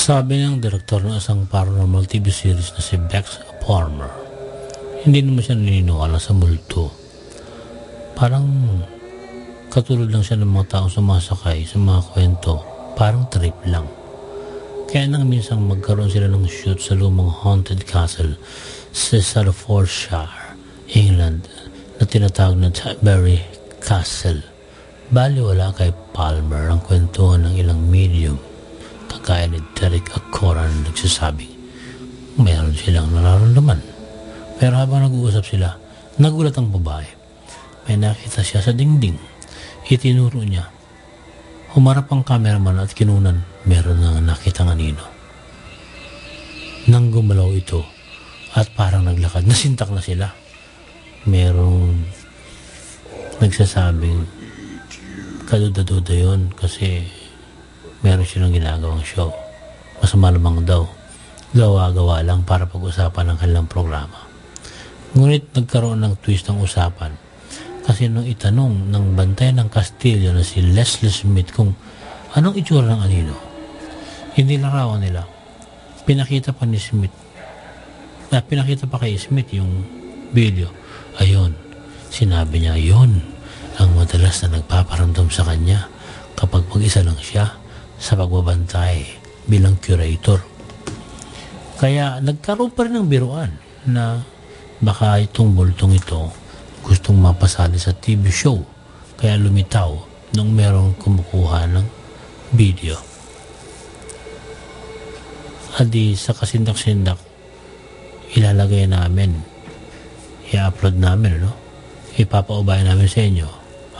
Sabi ng direktor ng isang paranormal TV series na si Bex Palmer, hindi naman siya naniniwala sa multo. Parang katulad lang siya ng mga taong sumasakay sa mga kwento, parang trip lang. Kaya nang minsan magkaroon sila ng shoot sa lumang haunted castle sa Salfordshire, England, na tinatawag na Tidbury Castle. Bali wala kay Palmer ang kwentuhan ng ilang medium kagaya ni Derek Acora na nagsasabi meron silang nararamdaman. Pero habang nag-uusap sila, nagulat ang babae. May nakita siya sa dingding. Itinuro niya. Humarap ang cameraman at kinunan, meron na nakita ng anino. Nang gumalaw ito at parang naglakad, nasintak na sila. Merong nagsasabing kaduda-duda yun kasi meron silang ginagawang show. Masama lamang daw. Gawa-gawa lang para pag-usapan ng kanilang programa. Ngunit nagkaroon ng twist ng usapan kasi nung itanong ng bantay ng Kastilyo na si Leslie Smith kung anong itsura ng anino, hindi larawan nila. Pinakita pa ni Smith na pinakita pa kay Smith yung video. Ayun, sinabi niya, yun ang madalas na nagpaparamdam sa kanya kapag mag-isa lang siya sa pagbabantay bilang curator. Kaya nagkaroon pa rin ng biruan na baka itong bultong ito gustong mapasali sa TV show kaya lumitaw nung merong kumukuha ng video. At di sa kasindak-sindak ilalagay namin i-upload namin no? ipapaubay namin sa inyo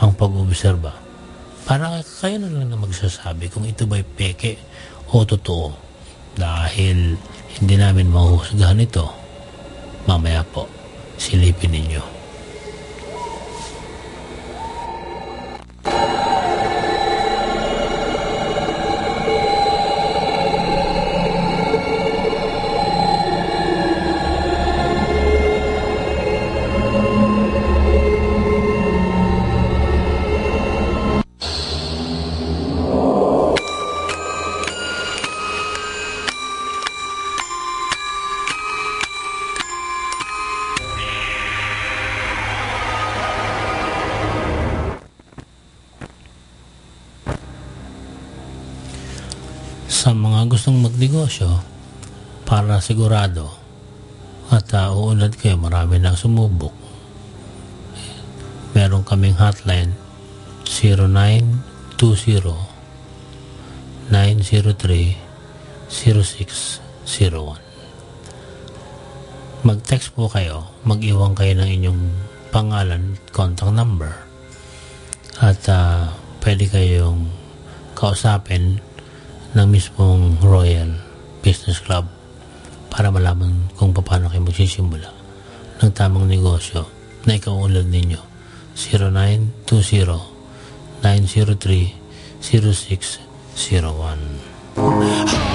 ang pag-obserba para kayo na lang na magsasabi kung ito ba'y peke o totoo. Dahil hindi namin mahuhusgahan ito. Mamaya po, silipin ninyo. Magnegosyo para sigurado at uh, uunad kayo marami nang sumubok. Meron kaming hotline 0920 903 0601 mag-text po kayo mag-iwan kayo ng inyong pangalan contact number at uh, pwede kayong kausapin ng mismong Royal Business Club para malaman kung paano kayo magsisimula ng tamang negosyo na ikaulad ninyo. 0920-903-0601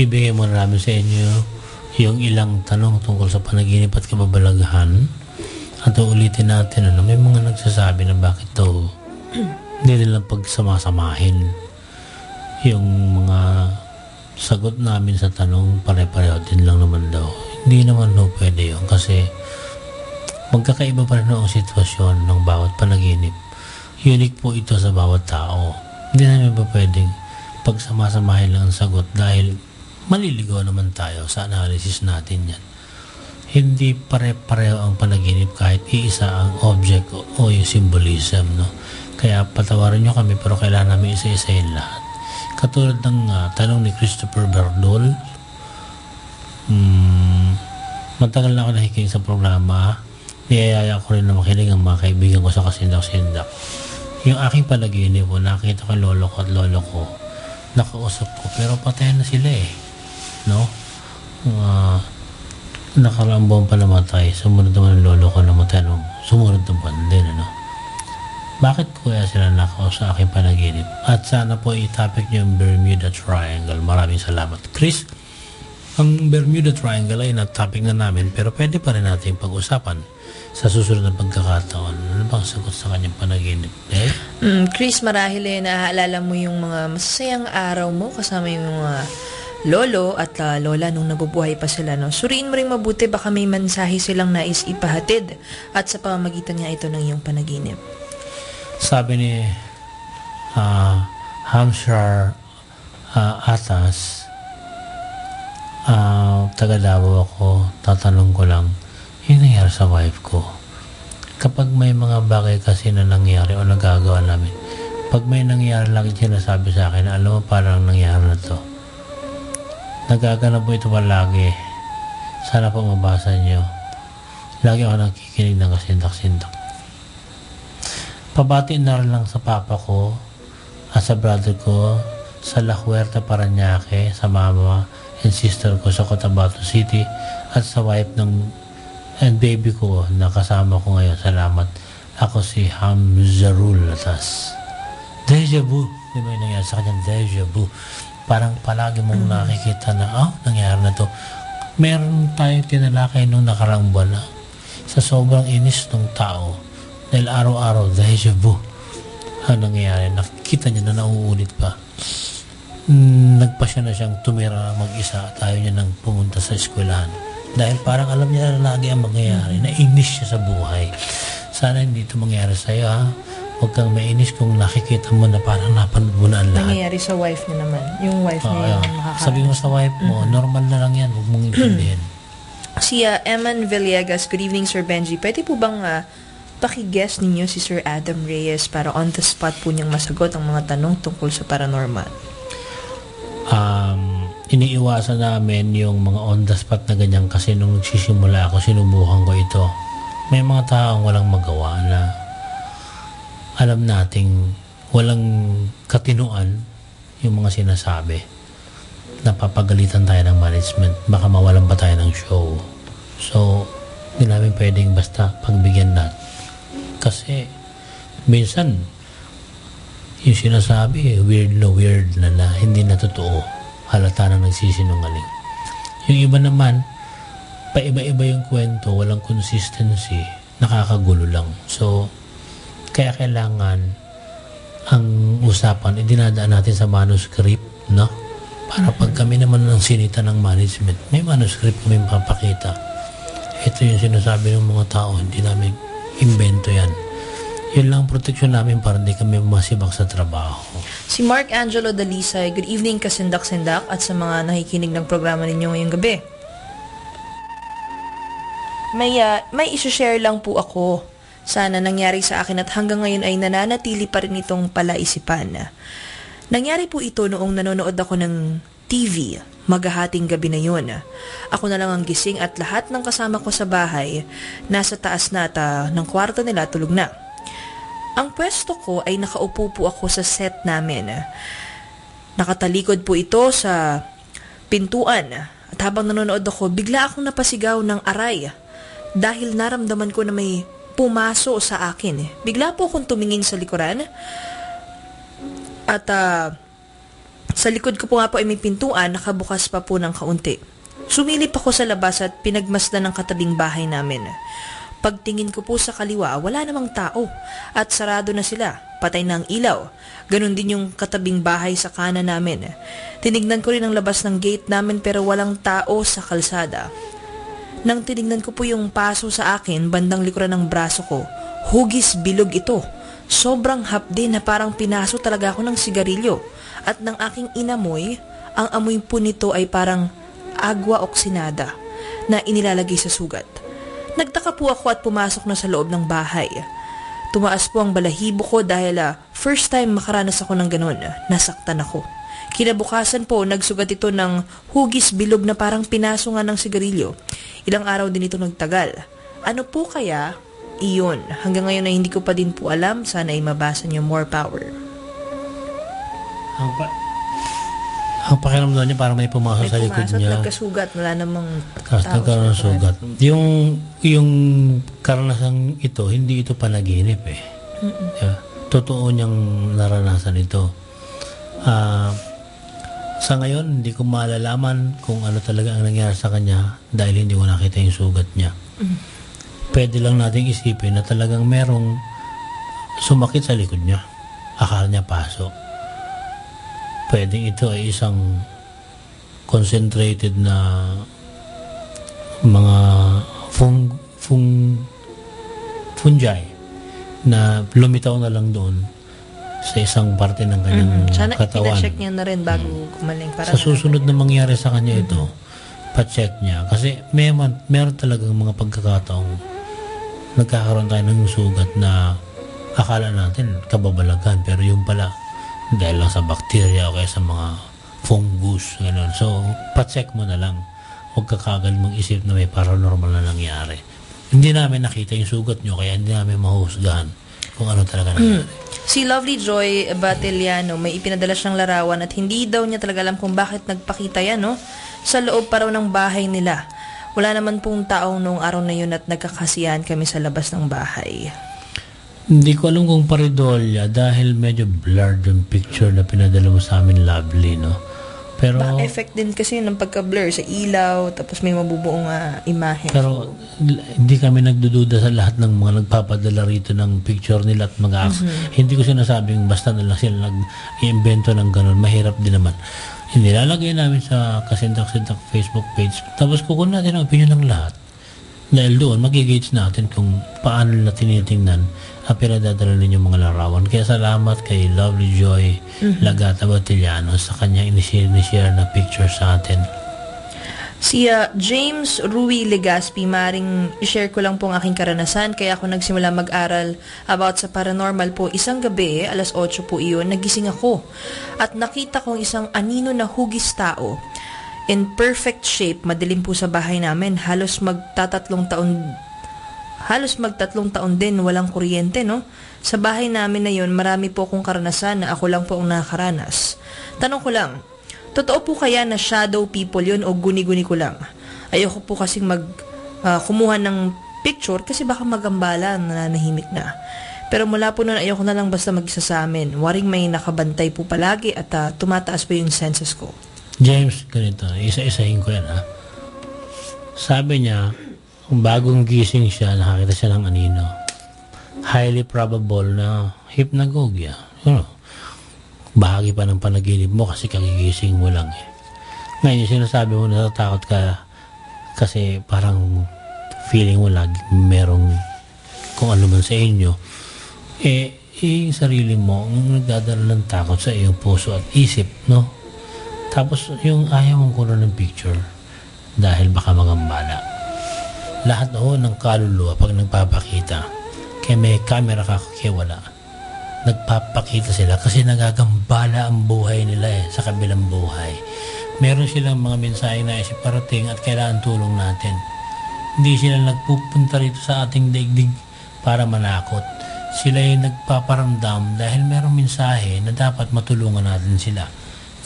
ibigay muna namin sa inyo yung ilang tanong tungkol sa panaginip at kababalaghan. At ulitin natin, ano, may mga nagsasabi na bakit daw hindi nilang pagsamasamahin yung mga sagot namin sa tanong pare-pareho din lang naman daw. Hindi naman no pwede yun kasi magkakaiba pa rin ang sitwasyon ng bawat panaginip. Unique po ito sa bawat tao. Hindi namin pa pwedeng pagsamasamahin lang ang sagot dahil maliligaw naman tayo sa analysis natin yan. Hindi pare-pareho ang panaginip kahit iisa ang object o, o yung symbolism. No? Kaya patawarin nyo kami pero kailangan namin isa-isahin lahat. Katulad ng ah, tanong ni Christopher Berdol, hmm, matagal na ako nakikinig sa programa. Niyayaya ko rin na makinig ang mga kaibigan ko sa kasindak-sindak. Yung aking panaginip po, nakita ko lolo ko at lolo ko. Nakausap ko, pero patay na sila eh. No? Uh, nakaraang buwan pa namatay. Sumunod naman ang lolo ko namatay. No? Sumunod na buwan din, ano? Bakit ko kaya sila nakausap sa aking panaginip? At sana po i-topic niyo yung Bermuda Triangle. Maraming salamat. Chris, ang Bermuda Triangle ay na-topic na namin pero pwede pa rin natin pag-usapan sa susunod na pagkakataon. Ano bang sagot sa kanyang panaginip? Eh? Mm, Chris, marahil eh, naaalala mo yung mga masasayang araw mo kasama yung mga lolo at ah, lola nung nabubuhay pa sila. No? Suriin mo rin mabuti baka may mensahe silang nais ipahatid at sa pamamagitan niya ito ng iyong panaginip. Sabi ni ah, Hampshire ah, Atas, ah, taga Davao ako, tatanong ko lang, yung nangyari sa wife ko. Kapag may mga bagay kasi na nangyari o nagagawa namin, pag may nangyari lagi sinasabi sa akin, alam mo parang nangyari na to. Nagaganap po ito palagi. Sana po mabasa niyo. Lagi ako nakikinig ng kasindak-sindak. Pabati na rin lang sa papa ko at sa brother ko sa La Huerta, Paranaque, sa mama and sister ko sa Cotabato City at sa wife ng and baby ko na kasama ko ngayon. Salamat. Ako si Hamzarul Latas. Deja vu. Di ba yung nangyari sa kanya? Deja vu. Parang palagi mong nakikita na, oh, nangyari na to. Meron tayong tinalakay nung nakaraang buwan na sa sobrang inis ng tao dahil araw-araw, deja vu ang nangyayari. Nakikita niya na nauulit pa. Mm, nagpasya na siyang tumira mag-isa at ayaw niya nang pumunta sa eskwelahan. Dahil parang alam niya na lagi ang mangyayari. Nainis siya sa buhay. Sana hindi ito mangyari sa iyo, ha? Huwag kang mainis kung nakikita mo na parang napanood mo na ang lahat. Nangyayari sa wife niya naman. Yung wife niya yung nakaka- Sabi mo sa wife mo, normal na lang yan. Huwag mong intindihin. Si uh, Eman Villegas, good evening Sir Benji. Pwede po bang uh, paki-guess ninyo si Sir Adam Reyes para on the spot po niyang masagot ang mga tanong tungkol sa paranormal? um, iniiwasan namin yung mga on the spot na ganyan kasi nung nagsisimula ako, sinubukan ko ito. May mga taong walang magawa na alam nating walang katinuan yung mga sinasabi. Napapagalitan tayo ng management. Baka mawalan pa tayo ng show. So, hindi namin pwedeng basta pagbigyan natin. Kasi, minsan, yung sinasabi, weird na weird na na hindi na totoo. Halata na nagsisinungaling. Yung iba naman, paiba-iba yung kwento, walang consistency, nakakagulo lang. So, kaya kailangan ang usapan, idinadaan natin sa manuscript, no? Para pag kami naman ng sinita ng management, may manuscript kami papakita. Ito yung sinasabi ng mga tao, hindi namin invento yan. Yun lang ang proteksyon namin para hindi kami masibak sa trabaho. Si Mark Angelo Dalisay, good evening kasindak-sindak at sa mga nakikinig ng programa ninyo ngayong gabi. May, ah, may isi-share lang po ako. Sana nangyari sa akin at hanggang ngayon ay nananatili pa rin itong palaisipan. Nangyari po ito noong nanonood ako ng TV, maghahating gabi na yun. Ako na lang ang gising at lahat ng kasama ko sa bahay nasa taas na at ah, ng kwarto nila tulog na. Ang pwesto ko ay nakaupo po ako sa set namin. Nakatalikod po ito sa pintuan. At habang nanonood ako, bigla akong napasigaw ng aray. Dahil naramdaman ko na may pumaso sa akin. Bigla po akong tumingin sa likuran. At ah, Sa likod ko po nga po ay may pintuan, nakabukas pa po ng kaunti. Sumilip ako sa labas at pinagmasdan ng katabing bahay namin. Pagtingin ko po sa kaliwa, wala namang tao at sarado na sila. Patay na ang ilaw. Ganon din yung katabing bahay sa kanan namin. Tinignan ko rin ang labas ng gate namin pero walang tao sa kalsada. Nang tinignan ko po yung paso sa akin, bandang likuran ng braso ko, hugis bilog ito. Sobrang hapdi na parang pinaso talaga ako ng sigarilyo. At ng aking inamoy, ang amoy po nito ay parang agwa oksinada na inilalagay sa sugat. Nagtaka po ako at pumasok na sa loob ng bahay. Tumaas po ang balahibo ko dahil ah, first time makaranas ako ng ganun. Nasaktan ako. Kinabukasan po, nagsugat ito ng hugis bilog na parang pinaso nga ng sigarilyo. Ilang araw din ito nagtagal. Ano po kaya? Iyon. Hanggang ngayon ay hindi ko pa din po alam. Sana ay mabasa niyo more power. Ang, pa, ang pakiramdam niya parang may pumasok May sa likod pumasok, niya. nagkasugat. Wala namang Kasi tao nagkaroon ng sugat. Yung, yung karanasang ito, hindi ito panaginip eh. Yeah. Totoo niyang naranasan ito. Ah, sa ngayon, hindi ko malalaman kung ano talaga ang nangyari sa kanya dahil hindi ko nakita yung sugat niya. Pwede lang nating isipin na talagang merong sumakit sa likod niya. Akala niya paso. Pwedeng ito ay isang concentrated na mga fung, fung, fungi na lumitaw na lang doon sa isang parte ng kanyang Mhm. Sana katawan. ipinacheck niya na rin bago kumaling. Para Sa susunod na mangyari sa kanya ito, pa-check niya. Kasi may meron talagang mga pagkakataong nagkakaroon tayo ng sugat na akala natin kababalagan pero yung pala dahil lang sa bacteria o kaya sa mga fungus ganun. So, pa-check mo na lang. Huwag ka kagad mag-isip na may paranormal na nangyari. Hindi namin nakita yung sugat nyo kaya hindi namin mahusgahan kung ano talaga nangyari. Si Lovely Joy Batiliano may ipinadala siyang larawan at hindi daw niya talaga alam kung bakit nagpakita yan, no? Sa loob pa raw ng bahay nila. Wala naman pong taong noong araw na yun at nagkakasiyahan kami sa labas ng bahay. Hindi ko alam kung paridolya dahil medyo blurred yung picture na pinadala mo sa amin lovely, no? Pero, Ba, effect din kasi ng pagka-blur sa ilaw, tapos may mabubuong ah, imahe. pero hindi kami nagdududa sa lahat ng mga nagpapadala rito ng picture nila at mga acts. Hindi ko sinasabing basta na lang sila nag-iimbento ng ganun. Mahirap din naman. Nilalagay namin sa kasintak-sintak Facebook page. Tapos kukunin natin ang opinion ng lahat. Dahil doon, magigage natin kung paano nila tinitingnan ang pinadadala ninyong mga larawan. Kaya salamat kay Lovely Joy Lagata Batiliano sa kanya inishare na picture sa atin. Si ah, James Rui Legaspi, maring i-share ko lang po ang aking karanasan kaya ako nagsimula mag-aral about sa paranormal po. Isang gabi, alas 8 po iyon, nagising ako at nakita kong isang anino na hugis tao in perfect shape, madilim po sa bahay namin. Halos magtatatlong taon halos magtatlong taon din walang kuryente, no? Sa bahay namin na yon, marami po akong karanasan na ako lang po ang nakakaranas. Tanong ko lang, totoo po kaya na shadow people yon o guni-guni ko lang? Ayoko po kasing mag ah, kumuha ng picture kasi baka magambala nananahimik na. Pero mula po noon ayoko na lang basta mag-isa sa amin. Waring may nakabantay po palagi at ah, tumataas pa yung senses ko. James, ganito, isa-isahin ko yan ha. Sabi niya, kung bagong gising siya, nakakita siya ng anino. Highly probable na hypnagogia. Ano? Bahagi pa ng panaginip mo kasi kagigising mo lang eh. Ngayon, sinasabi mo, natatakot ka kasi parang feeling mo lagi merong kung ano man sa inyo. Eh, eh, yung sarili mo, ang nagdadala ng takot sa iyong puso at isip, no? Tapos yung ayaw mong kuno ng picture dahil baka magambala. Lahat o ng kaluluwa pag nagpapakita, kaya may camera ka kaya wala. Nagpapakita sila kasi nagagambala ang buhay nila eh, sa kabilang buhay. Meron silang mga mensahe na isip parating at kailangan tulong natin. Hindi sila nagpupunta rito sa ating daigdig para manakot. Sila ay nagpaparamdam dahil merong mensahe na dapat matulungan natin sila.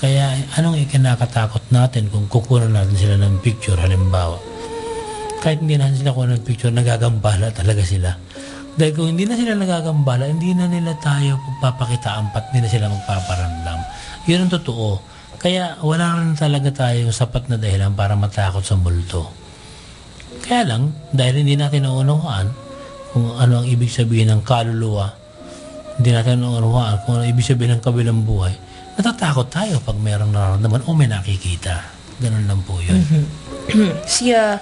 Kaya anong ikinakatakot natin kung kukunan natin sila ng picture halimbawa? Kahit hindi natin sila kuha ng picture, nagagambala talaga sila. Dahil kung hindi na sila nagagambala, hindi na nila tayo pagpapakita ampat, hindi na sila magpaparamdam. Yun ang totoo. Kaya wala rin talaga tayo sapat na dahilan para matakot sa multo. Kaya lang, dahil hindi natin naunawaan kung ano ang ibig sabihin ng kaluluwa, hindi natin naunawaan kung ano ang ibig sabihin ng kabilang buhay, natatakot tayo pag mayroong nararamdaman o may nakikita. Ganun lang po yun. Si ah,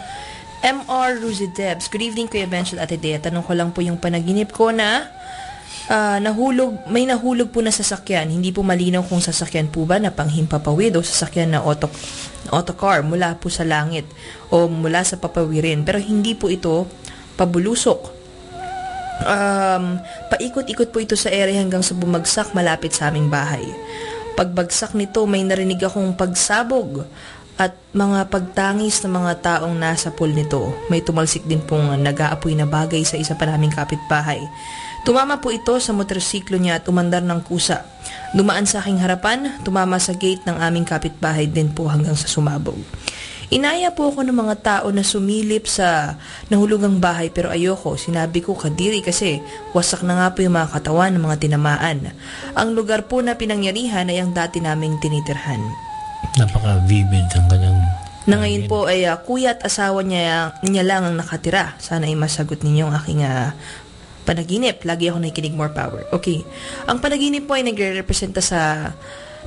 MR Ruzidebs, good evening Kuya Bench at Ate Dea. Tanong ko lang po yung panaginip ko na ah, nahulog, may nahulog po na sasakyan. Hindi po malinaw kung sasakyan po ba na panghimpapawid o sasakyan na auto, autocar mula po sa langit o mula sa papawirin. Pero hindi po ito pabulusok. Um, paikot-ikot po ito sa ere hanggang sa bumagsak malapit sa aming bahay. Pagbagsak nito, may narinig akong pagsabog at mga pagtangis ng mga taong nasa pool nito. May tumalsik din pong nag-aapoy na bagay sa isa pa naming kapitbahay. Tumama po ito sa motorsiklo niya at umandar ng kusa. Dumaan sa aking harapan, tumama sa gate ng aming kapitbahay din po hanggang sa sumabog. Inaya po ako ng mga tao na sumilip sa nahulugang bahay pero ayoko. Sinabi ko kadiri kasi wasak na nga po yung mga katawan ng mga tinamaan. Ang lugar po na pinangyarihan ay ang dati naming tinitirhan. Napaka-vivid ang kanyang Na ngayon po ay ah, kuya at asawa niya, niya lang ang nakatira. Sana ay masagot ninyo ang aking ah, panaginip. Lagi ako nakikinig more power. Okay. Ang panaginip po ay nagre-representa sa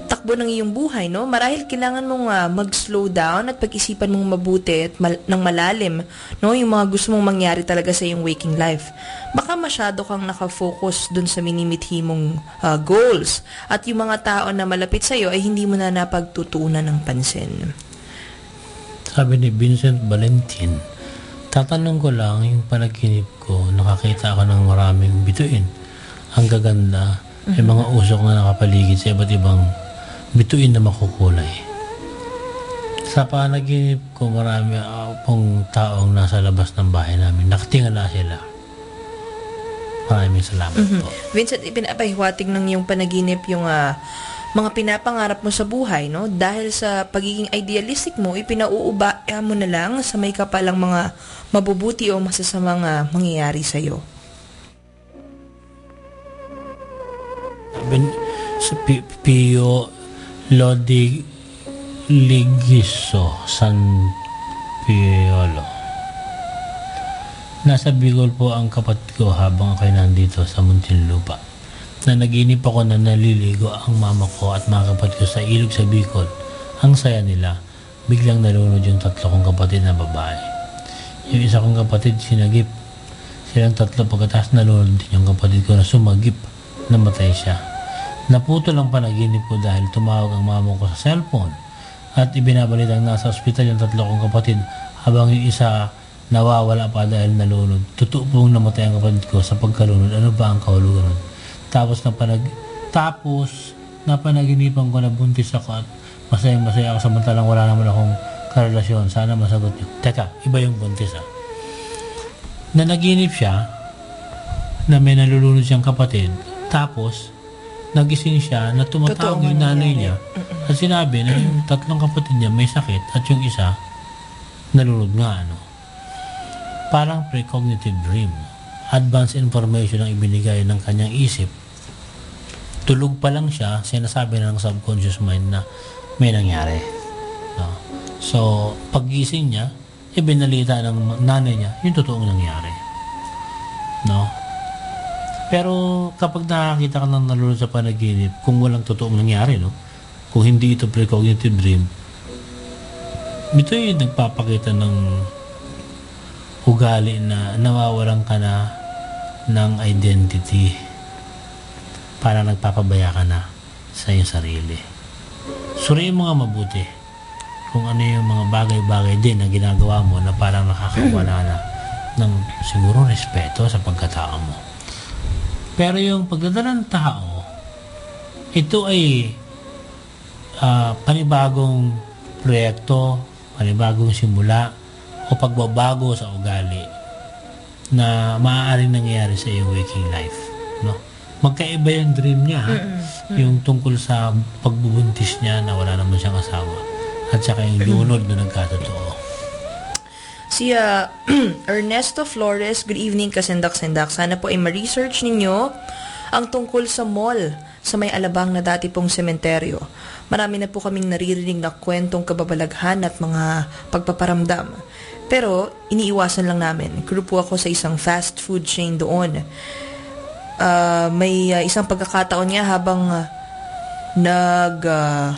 takbo ng iyong buhay, no? Marahil kailangan mong ah, mag-slow down at pag-isipan mong mabuti at mal- ng malalim, no? Yung mga gusto mong mangyari talaga sa iyong waking life. Baka masyado kang nakafocus dun sa minimithi mong ah, goals at yung mga tao na malapit sa iyo ay hindi mo na napagtutuunan ng pansin. Sabi ni Vincent Valentin, tatanong ko lang yung panaginip ko, nakakita ako ng maraming bituin. Ang gaganda, may mga usok na nakapaligid sa iba't ibang bituin na makukulay. Sa panaginip ko, marami pong taong nasa labas ng bahay namin. Nakatingala sila. Maraming salamat po. Vincent, ipinapahiwatig ng iyong panaginip yung ah, mga pinapangarap mo sa buhay, no? Dahil sa pagiging idealistic mo, ipinauubaya mo na lang sa may kapalang mga mabubuti o masasamang ah, mangyayari sa Pi- Pio Lodi Ligiso San Piolo. Nasa Bicol po ang kapatid ko habang ako'y nandito sa Muntinlupa. Na naginip ako na naliligo ang mama ko at mga kapatid ko sa ilog sa Bicol. Ang saya nila. Biglang nalunod yung tatlo kong kapatid na babae. Yung isa kong kapatid sinagip. Silang tatlo pagkatapos nalunod din yung kapatid ko na sumagip. Namatay siya. Naputol ang panaginip ko dahil tumawag ang mama ko sa cellphone at ibinabalitang nasa ospital yung tatlo kong kapatid habang yung isa nawawala pa dahil nalunod. Totoo pong namatay ang kapatid ko sa pagkalunod. Ano ba ang kahulugan? Tapos na panag tapos napanaginipan ko na buntis ako at masayang masaya ako samantalang wala naman akong karelasyon. Sana masagot niyo. Teka, iba yung buntis ah. Na naginip siya na may nalulunod siyang kapatid. Tapos, nagising siya na tumatawag yung nanay niya at sinabi na yung tatlong kapatid niya may sakit at yung isa nalulod nga ano. Parang precognitive dream. Advanced information ang ibinigay ng kanyang isip. Tulog pa lang siya, sinasabi na ng subconscious mind na may nangyari. No? So, paggising niya, ibinalita ng nanay niya yung totoong nangyari. No? Pero kapag nakakita ka ng nalulod sa panaginip, kung walang totoong nangyari, no? kung hindi ito precognitive dream, ito yung nagpapakita ng ugali na nawawalan ka na ng identity para nagpapabaya ka na sa iyong sarili. Suriin mo nga mabuti kung ano yung mga bagay-bagay din na ginagawa mo na parang nakakawala na ng siguro respeto sa pagkatao mo. Pero yung pagdadala ng tao, ito ay ah, panibagong proyekto, panibagong simula o pagbabago sa ugali na maaaring nangyayari sa iyong waking life. No? Magkaiba yung dream niya, ha? yung tungkol sa pagbubuntis niya na wala naman siyang asawa at saka yung lunod na nagkatotoo. Si ah, Ernesto Flores, good evening kasendak-sendak. Sana po ay ma-research ninyo ang tungkol sa mall sa may alabang na dati pong sementeryo. Marami na po kaming naririnig na kwentong kababalaghan at mga pagpaparamdam. Pero iniiwasan lang namin. Crew ako sa isang fast food chain doon. Ah, may ah, isang pagkakataon nga habang ah, nag... ah,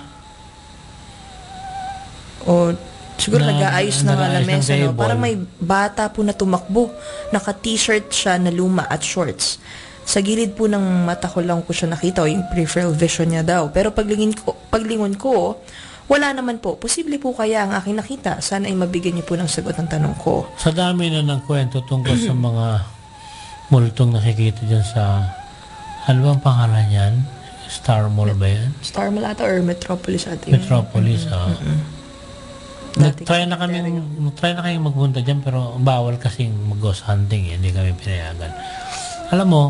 o siguro na nag-aayos ng mesa, no? table. Parang may bata po na tumakbo. Naka-t-shirt siya na luma at shorts. Sa gilid po ng mata ko lang ko siya nakita o yung peripheral vision niya daw. Pero paglingin ko, paglingon ko, wala naman po. Posible po kaya ang aking nakita. Sana ay mabigyan niyo po ng sagot ng tanong ko. Sa dami na ng kwento tungkol sa mga multong nakikita dyan sa, ano bang pangalan yan? Star Mall ba yan? Star Mall ata or Metropolis ata yun. Metropolis, ah. Dating Nag-try na kami, nag-try na kami magpunta dyan pero bawal kasing mag-ghost hunting eh. Hindi kami pinayagan. Alam mo,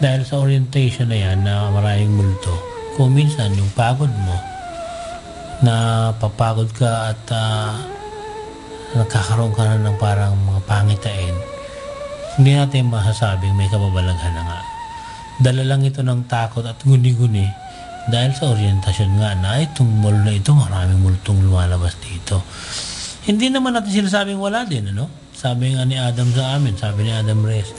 dahil sa orientation na yan na maraming multo, kung minsan yung pagod mo, na papagod ka at ah, nagkakaroon ka na ng parang mga pangitain, hindi natin masasabing may kababalaghan na nga. Dala lang ito ng takot at guni-guni dahil sa orientasyon nga na itong mall na ito, maraming multong lumalabas dito. Hindi naman natin sinasabing wala din, ano? Sabi nga ni Adam sa amin, sabi ni Adam Reyes,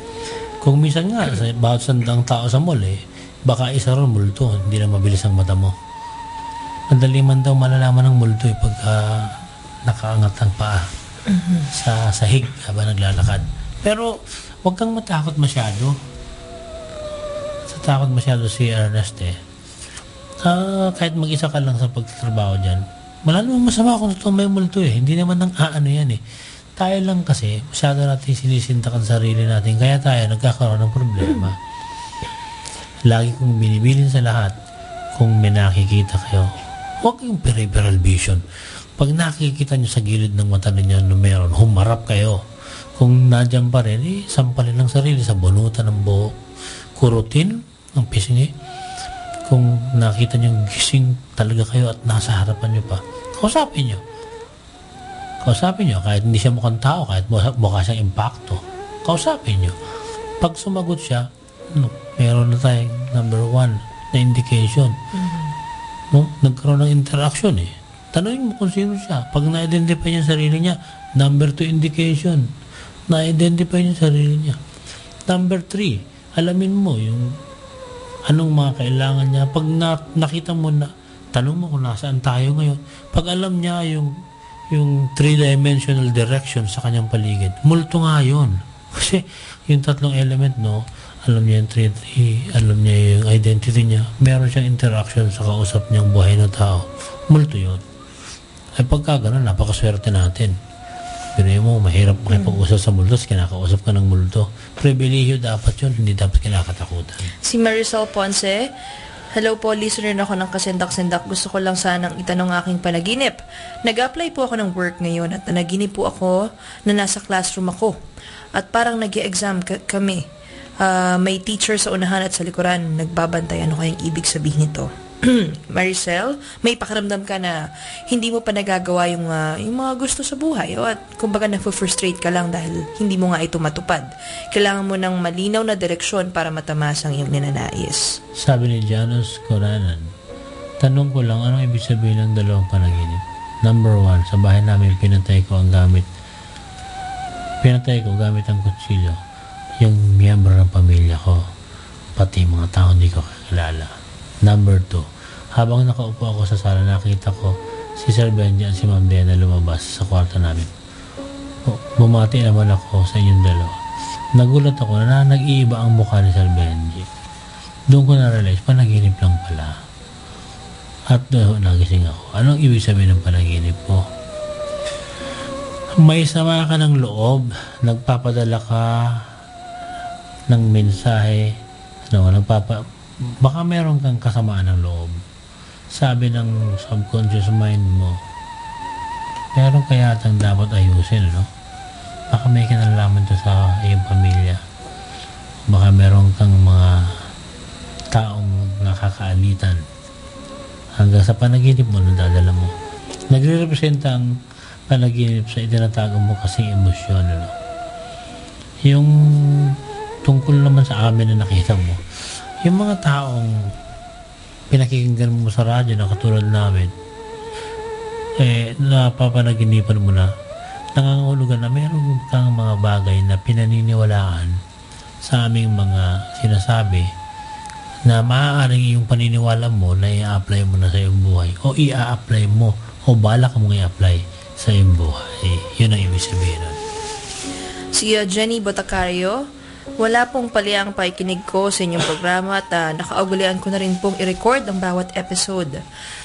kung minsan nga, sa bawat sandang tao sa mall, eh, baka isa ron multo, hindi na mabilis ang mata mo. Madali man daw malalaman ng multo eh, pagka nakaangat ang paa sa sahig habang naglalakad. Pero, huwag kang matakot masyado. Sa takot masyado si Ernest eh. Ah, kahit mag-isa ka lang sa pagtatrabaho dyan, wala namang masama kung totoo may multo eh. Hindi naman nang aano yan eh. Tayo lang kasi, masyado natin sinisintakan sa sarili natin, kaya tayo nagkakaroon ng problema. Lagi kong binibilin sa lahat, kung may nakikita kayo, huwag yung peripheral vision. Pag nakikita nyo sa gilid ng mata ninyo na meron, humarap kayo. Kung nadyan pa rin, eh, sampalin ng sarili sa bunutan ng buhok. Kurutin ang pisngi. Kung nakita nyo gising talaga kayo at nasa harapan nyo pa, kausapin nyo. Kausapin nyo, kahit hindi siya mukhang tao, kahit mukha, siyang impacto, kausapin nyo. Pag sumagot siya, no, meron na tayong number one na indication. No? Nagkaroon ng interaction eh. Tanungin mo kung sino siya. Pag na-identify niya sarili niya, number two indication. Na-identify niya sarili niya. Number three, alamin mo yung anong mga kailangan niya. Pag na, nakita mo na, tanong mo kung nasaan tayo ngayon. Pag alam niya yung yung three-dimensional direction sa kanyang paligid, multo nga yun. Kasi yung tatlong element, no, alam niya yung 3D, alam niya yung identity niya, meron siyang interaction sa kausap niyang buhay na tao. Multo yun. Ay pagka ganun, napakaswerte natin. Pero mo, mahirap makipag-usap sa multo, kinakausap ka ng multo. Pribilehiyo dapat yun, hindi dapat kinakatakutan. Si Marisol Ponce, Hello po, listener ako ng kasendak-sendak. Gusto ko lang sanang itanong aking panaginip. Nag-apply po ako ng work ngayon at nanaginip po ako na nasa classroom ako. At parang nag exam kami. Ah, may teacher sa unahan at sa likuran. Nagbabantay ano kayang ibig sabihin nito. Maricel, may pakiramdam ka na hindi mo pa nagagawa yung, ah, yung mga gusto sa buhay o at kumbaga na-frustrate ka lang dahil hindi mo nga ito matupad. Kailangan mo ng malinaw na direksyon para matamas ang iyong ninanais. Sabi ni Janus Coranan, tanong ko lang, anong ibig sabihin ng dalawang panaginip? Number one, sa bahay namin pinatay ko ang gamit. Pinatay ko gamit ang kutsilyo. Yung miyembro ng pamilya ko. Pati mga tao hindi ko kakilala. Number two, habang nakaupo ako sa sala, nakita ko si Sir Benji at si Ma'am Dena lumabas sa kwarto namin. Bu- Bumati naman ako sa inyong dalawa. Nagulat ako na nag-iiba ang mukha ni Sir Benji. Doon ko na-realize, panaginip lang pala. At doon nagising ako. Anong ibig sabihin ng panaginip ko? May sama ka ng loob, nagpapadala ka ng mensahe, ano, nagpapa, baka meron kang kasamaan ng loob. Sabi ng subconscious mind mo, meron kaya tang dapat ayusin, no? Baka may kinalaman to sa iyong pamilya. Baka meron kang mga taong nakakaalitan hanggang sa panaginip mo nadadala mo. Nagre-representa ang panaginip sa itinatago mo kasing emosyon. Ano? Yung tungkol naman sa amin na nakita mo, yung mga taong pinakikinggan mo sa radyo na katulad namin, eh, napapanaginipan mo na, nangangahulugan na meron kang mga bagay na pinaniniwalaan sa aming mga sinasabi na maaaring yung paniniwala mo na i-apply mo na sa iyong buhay o i-apply mo o balak mong i-apply sa iyong buhay. Yun ang ibig sabihin nun. Si Jenny Botacario, wala pong pali ang paikinig ko sa inyong programa at uh, nakaagulian ko na rin pong i-record ang bawat episode.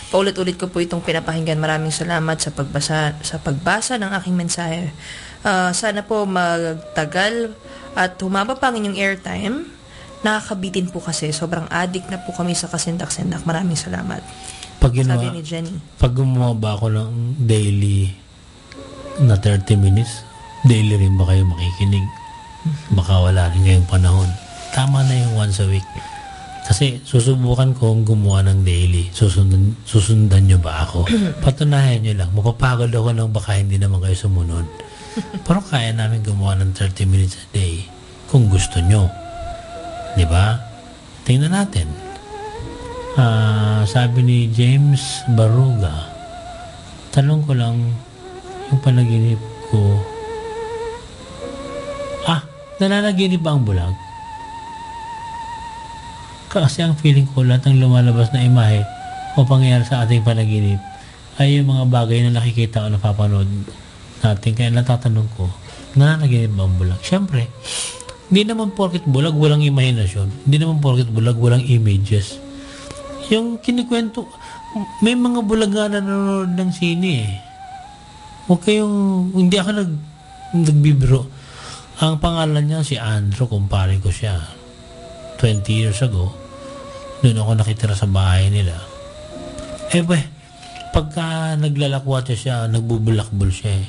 Paulit-ulit ko po itong pinapakinggan. Maraming salamat sa pagbasa, sa pagbasa ng aking mensahe. Uh, sana po magtagal at humaba pa ang inyong airtime. Nakakabitin po kasi. Sobrang addict na po kami sa kasindak-sindak. Maraming salamat. Pag ginawa, Sabi ni Jenny. pag gumawa ba ako ng daily na 30 minutes, daily rin ba kayo makikinig? Baka wala rin ngayong panahon. Tama na yung once a week. Kasi susubukan kong gumawa ng daily. Susundan, susundan nyo ba ako? Patunayan nyo lang. Mapapagod ako ng baka hindi naman kayo sumunod. Pero kaya namin gumawa ng 30 minutes a day kung gusto nyo. Di ba? Tingnan natin. Ah, sabi ni James Baruga, tanong ko lang yung panaginip ko. Nananaginip ba ang bulag? Kasi ang feeling ko lahat ng lumalabas na imahe o pangyayari sa ating panaginip ay yung mga bagay na nakikita o napapanood natin. Kaya natatanong ko, nananaginip ba ang bulag? Siyempre, hindi naman porket bulag, walang imahinasyon. Hindi naman porket bulag, walang images. Yung kinikwento, may mga bulag nga na nanonood ng sine eh. Huwag kayong, hindi ako nag, nagbibiro. Ang pangalan niya si Andrew, kumpare ko siya. 20 years ago, doon ako nakitira sa bahay nila. Eh ba, pagka naglalakwatsa siya, nagbubulakbol siya eh.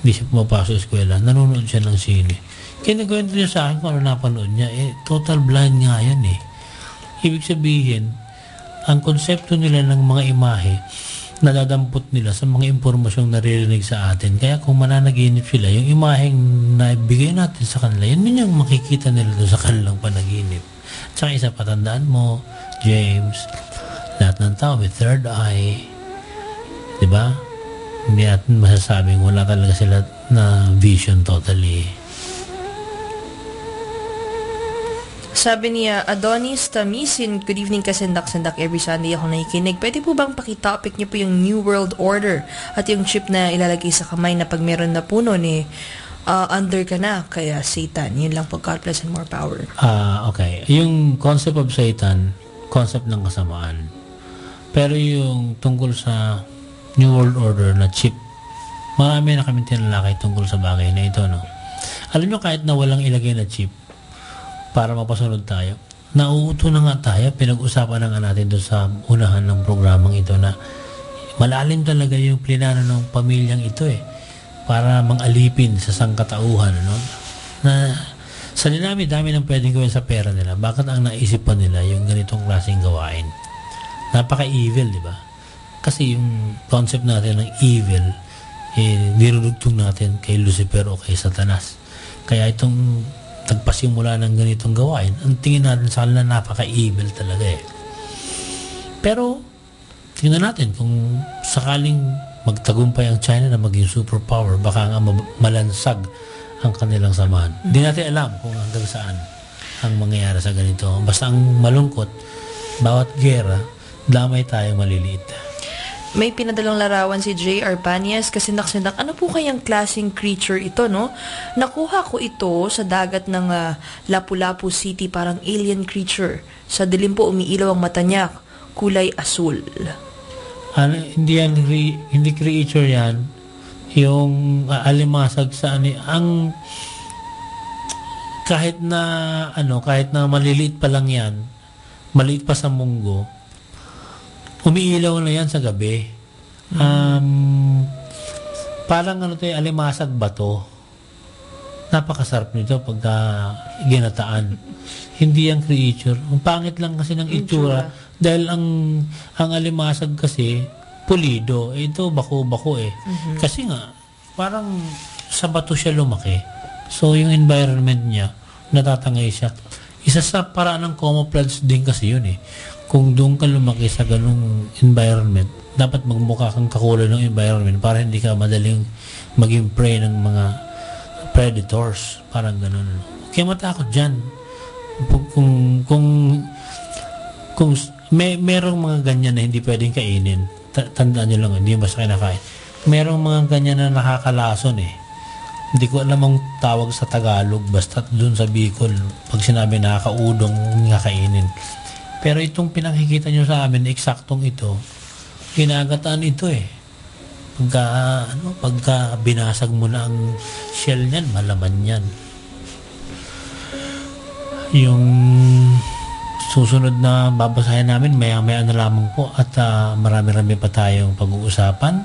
Hindi siya pumapasok sa eskwela, nanonood siya ng sine. Kinikwento niya sa akin kung ano napanood niya. Eh, total blind nga yan eh. Ibig sabihin, ang konsepto nila ng mga imahe, nadadampot nila sa mga impormasyong naririnig sa atin. Kaya kung mananaginip sila, yung imaheng naibigay natin sa kanila, yun yung makikita nila doon sa kanilang panaginip. Tsaka isa patandaan mo, James, lahat ng tao may third eye. Di ba? Hindi natin masasabing wala talaga sila na vision totally. Sabi niya, Adonis Tamisin, good evening kasendak-sendak every Sunday ako nakikinig. Pwede po bang pakitopic niyo po yung New World Order at yung chip na ilalagay sa kamay na pag meron na nun eh, uh, under ka na, kaya Satan. Yun lang po, God bless and more power. Ah, okay. Yung concept of Satan, concept ng kasamaan. Pero yung tungkol sa New World Order na chip, marami na kami tinalakay tungkol sa bagay na ito, no? Alam nyo, kahit na walang ilagay na chip, para mapasunod tayo, nauuto na nga tayo, pinag-usapan na nga natin doon sa unahan ng programang ito na malalim talaga yung plinano ng pamilyang ito eh. Para mang-alipin sa sangkatauhan ano? na sa dinami dami ng pwedeng gawin sa pera nila. Bakit ang naisip pa nila yung ganitong klaseng gawain? Napaka-evil di ba? Kasi yung concept natin ng evil eh, nirudugtong natin kay Lucifer o kay Satanas. Kaya itong nagpasimula ng ganitong gawain ang tingin natin sa kanila napaka-evil talaga eh pero tingnan natin kung sakaling magtagumpay ang China na maging superpower, baka nga ma- malansag ang kanilang samahan. Hindi natin alam kung hanggang saan ang mangyayari sa ganito. Basta ang malungkot, bawat gera, damay tayo maliliit. May pinadalang larawan si J.R. Panyas kasi naksindak, ano po kayang klaseng creature ito, no? Nakuha ko ito sa dagat ng ah, Lapu-Lapu City, parang alien creature. Sa dilim po umiilaw ang mata niya, kulay asul. Ano, hindi yan, hindi creature yan. Yung ah, alimasag sa ano, ang kahit na ano, kahit na maliliit pa lang yan, maliit pa sa munggo, umiilaw na yan sa gabi. Um, parang ano to, alimasag bato. Napakasarap nito pagka ginataan. Hindi yung creature. Ang pangit lang kasi ng itsura. Dahil ang ang alimasag kasi pulido. Eh, ito bako-bako eh. Kasi nga parang sa bato siya lumaki. So yung environment niya natatangay siya. Isa sa paraan ng camouflage din kasi yun eh. Kung doon ka lumaki sa ganung environment, dapat magmukha kang kakulay ng environment para hindi ka madaling maging prey ng mga predators. Parang ganun. Kaya matakot dyan. Kung, kung, kung, may, merong mga ganyan na hindi pwedeng kainin, ta- tandaan nyo lang, hindi basta kinakain. Merong mga ganyan na nakakalason eh. Hindi ko alam ang tawag sa Tagalog, basta dun sa Bicol, pag sinabi nakakaudong, kakainin. Pero itong pinakikita nyo sa amin, eksaktong ito, ginagataan ito eh. Pagka, ano, pagka binasag mo na ang shell niyan, malaman yan. Yung susunod na babasahin namin, maya-maya na lamang po at ah, marami-rami pa tayong pag-uusapan.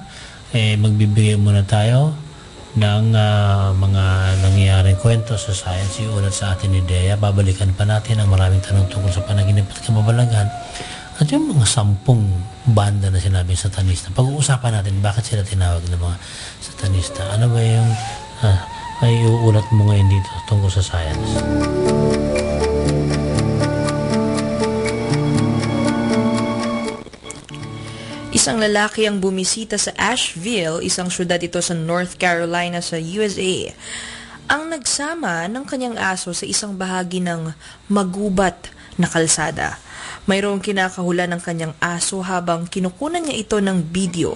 Eh, magbibigay muna tayo ng ah, mga nangyayaring kwento sa science iulat sa atin ni Dea. Babalikan pa natin ang maraming tanong tungkol sa panaginip at kababalagan. At yung mga sampung banda na sinabi satanista, pag-uusapan natin bakit sila tinawag ng mga satanista. Ano ba yung ah, ay iuulat mo ngayon dito tungkol sa science? Isang lalaki ang bumisita sa Asheville, isang syudad ito sa North Carolina sa USA. Ang nagsama ng kanyang aso sa isang bahagi ng magubat na kalsada. Mayroong kinakahula ng kanyang aso habang kinukunan niya ito ng video.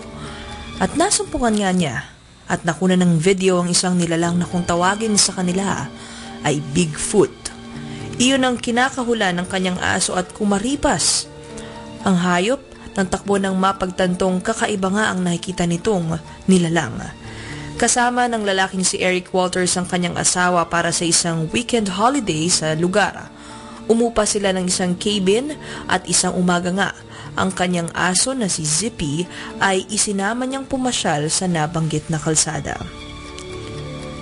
At nasumpungan nga niya at nakuna ng video ang isang nilalang na kung tawagin sa kanila ay Bigfoot. Iyon ang kinakahula ng kanyang aso at kumaripas. Ang hayop ng takbo ng mapagtantong kakaiba nga ang nakikita nitong nilalang. Kasama ng lalaking si Eric Walters ang kanyang asawa para sa isang weekend holiday sa lugar. Umupa sila ng isang cabin at isang umaga nga ang kanyang aso na si Zippy ay isinama niyang pumasyal sa nabanggit na kalsada.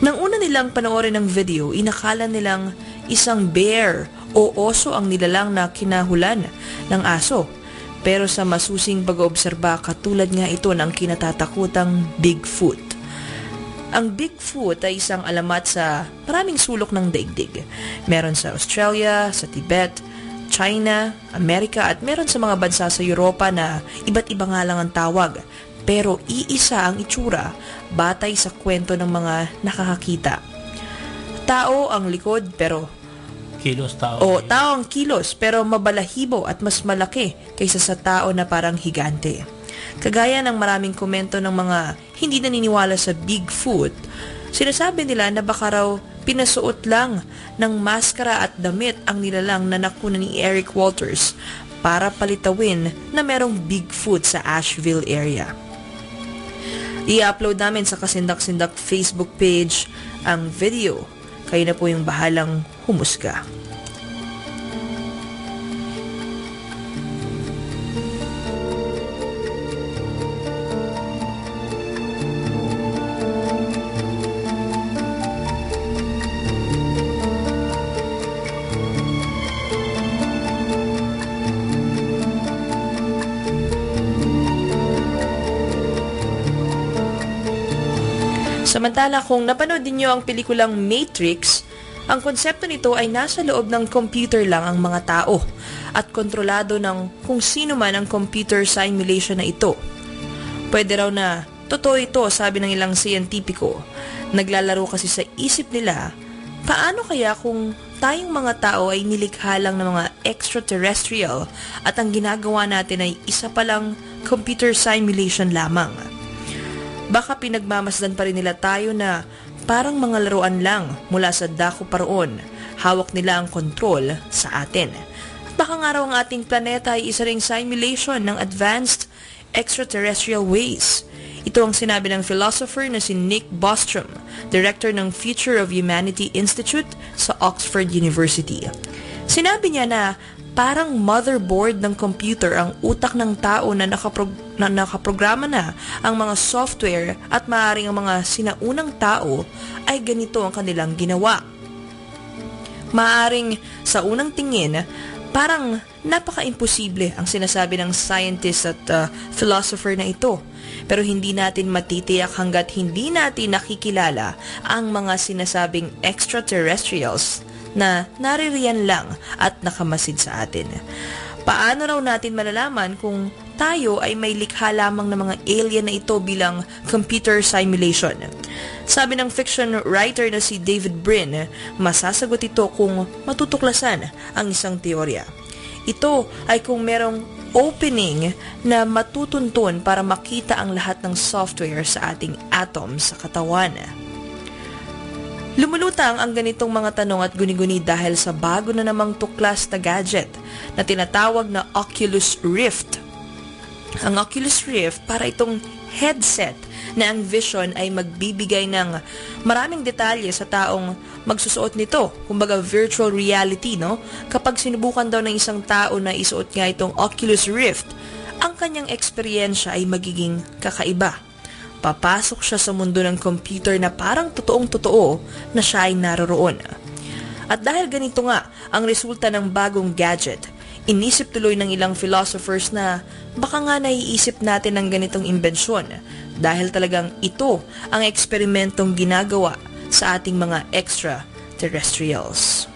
Nang una nilang panoorin ng video, inakala nilang isang bear o oso ang nilalang na kinahulan ng aso. Pero sa masusing pag-oobserba, katulad nga ito ng kinatatakutang Bigfoot. Ang Bigfoot ay isang alamat sa maraming sulok ng daigdig. Meron sa Australia, sa Tibet, China, Amerika at meron sa mga bansa sa Europa na iba't iba nga lang ang tawag. Pero iisa ang itsura batay sa kwento ng mga nakakakita. Tao ang likod pero Kilos tao. o tao ang kilos pero mabalahibo at mas malaki kaysa sa tao na parang higante. Kagaya ng maraming komento ng mga hindi naniniwala sa Bigfoot, sinasabi nila na baka raw pinasuot lang ng maskara at damit ang nilalang na nakuna ni Eric Walters para palitawin na merong Bigfoot sa Asheville area. I-upload namin sa Kasindak-Sindak Facebook page ang video. Kayo na po yung bahalang humusga. Samantala kung napanood niyo ang pelikulang Matrix, ang konsepto nito ay nasa loob ng computer lang ang mga tao at kontrolado ng kung sino man ang computer simulation na ito. Pwede raw na totoo ito sabi ng ilang siyentipiko. Naglalaro kasi sa isip nila, paano kaya kung tayong mga tao ay nilikha lang ng mga extraterrestrial at ang ginagawa natin ay isa palang computer simulation lamang. Baka pinagmamasdan pa rin nila tayo na parang mga laruan lang mula sa dako paroon. Hawak nila ang kontrol sa atin. At baka nga raw ang ating planeta ay isa ring simulation ng advanced extraterrestrial ways. Ito ang sinabi ng philosopher na si Nick Bostrom, director ng Future of Humanity Institute sa Oxford University. Sinabi niya na parang motherboard ng computer ang utak ng tao na, nakaprog- na nakaprograma na ang mga software at maaaring ang mga sinaunang tao ay ganito ang kanilang ginawa. Maaring sa unang tingin, parang napaka-imposible ang sinasabi ng scientist at uh, philosopher na ito. Pero hindi natin matitiyak hanggat hindi natin nakikilala ang mga sinasabing extraterrestrials na naririyan lang at nakamasid sa atin. Paano raw natin malalaman kung tayo ay may likha lamang ng mga alien na ito bilang computer simulation? Sabi ng fiction writer na si David Brin, masasagot ito kung matutuklasan ang isang teorya. Ito ay kung merong opening na matutuntun para makita ang lahat ng software sa ating atom sa katawan. Lumulutang ang ganitong mga tanong at guni-guni dahil sa bago na namang tuklas na gadget na tinatawag na Oculus Rift. Ang Oculus Rift para itong headset na ang vision ay magbibigay ng maraming detalye sa taong magsusuot nito. Kumbaga virtual reality, no? Kapag sinubukan daw ng isang tao na isuot nga itong Oculus Rift, ang kanyang eksperyensya ay magiging kakaiba papasok siya sa mundo ng computer na parang totoong-totoo na siya ay naroroon. At dahil ganito nga ang resulta ng bagong gadget, inisip tuloy ng ilang philosophers na baka nga naiisip natin ng ganitong imbensyon dahil talagang ito ang eksperimentong ginagawa sa ating mga extraterrestrials.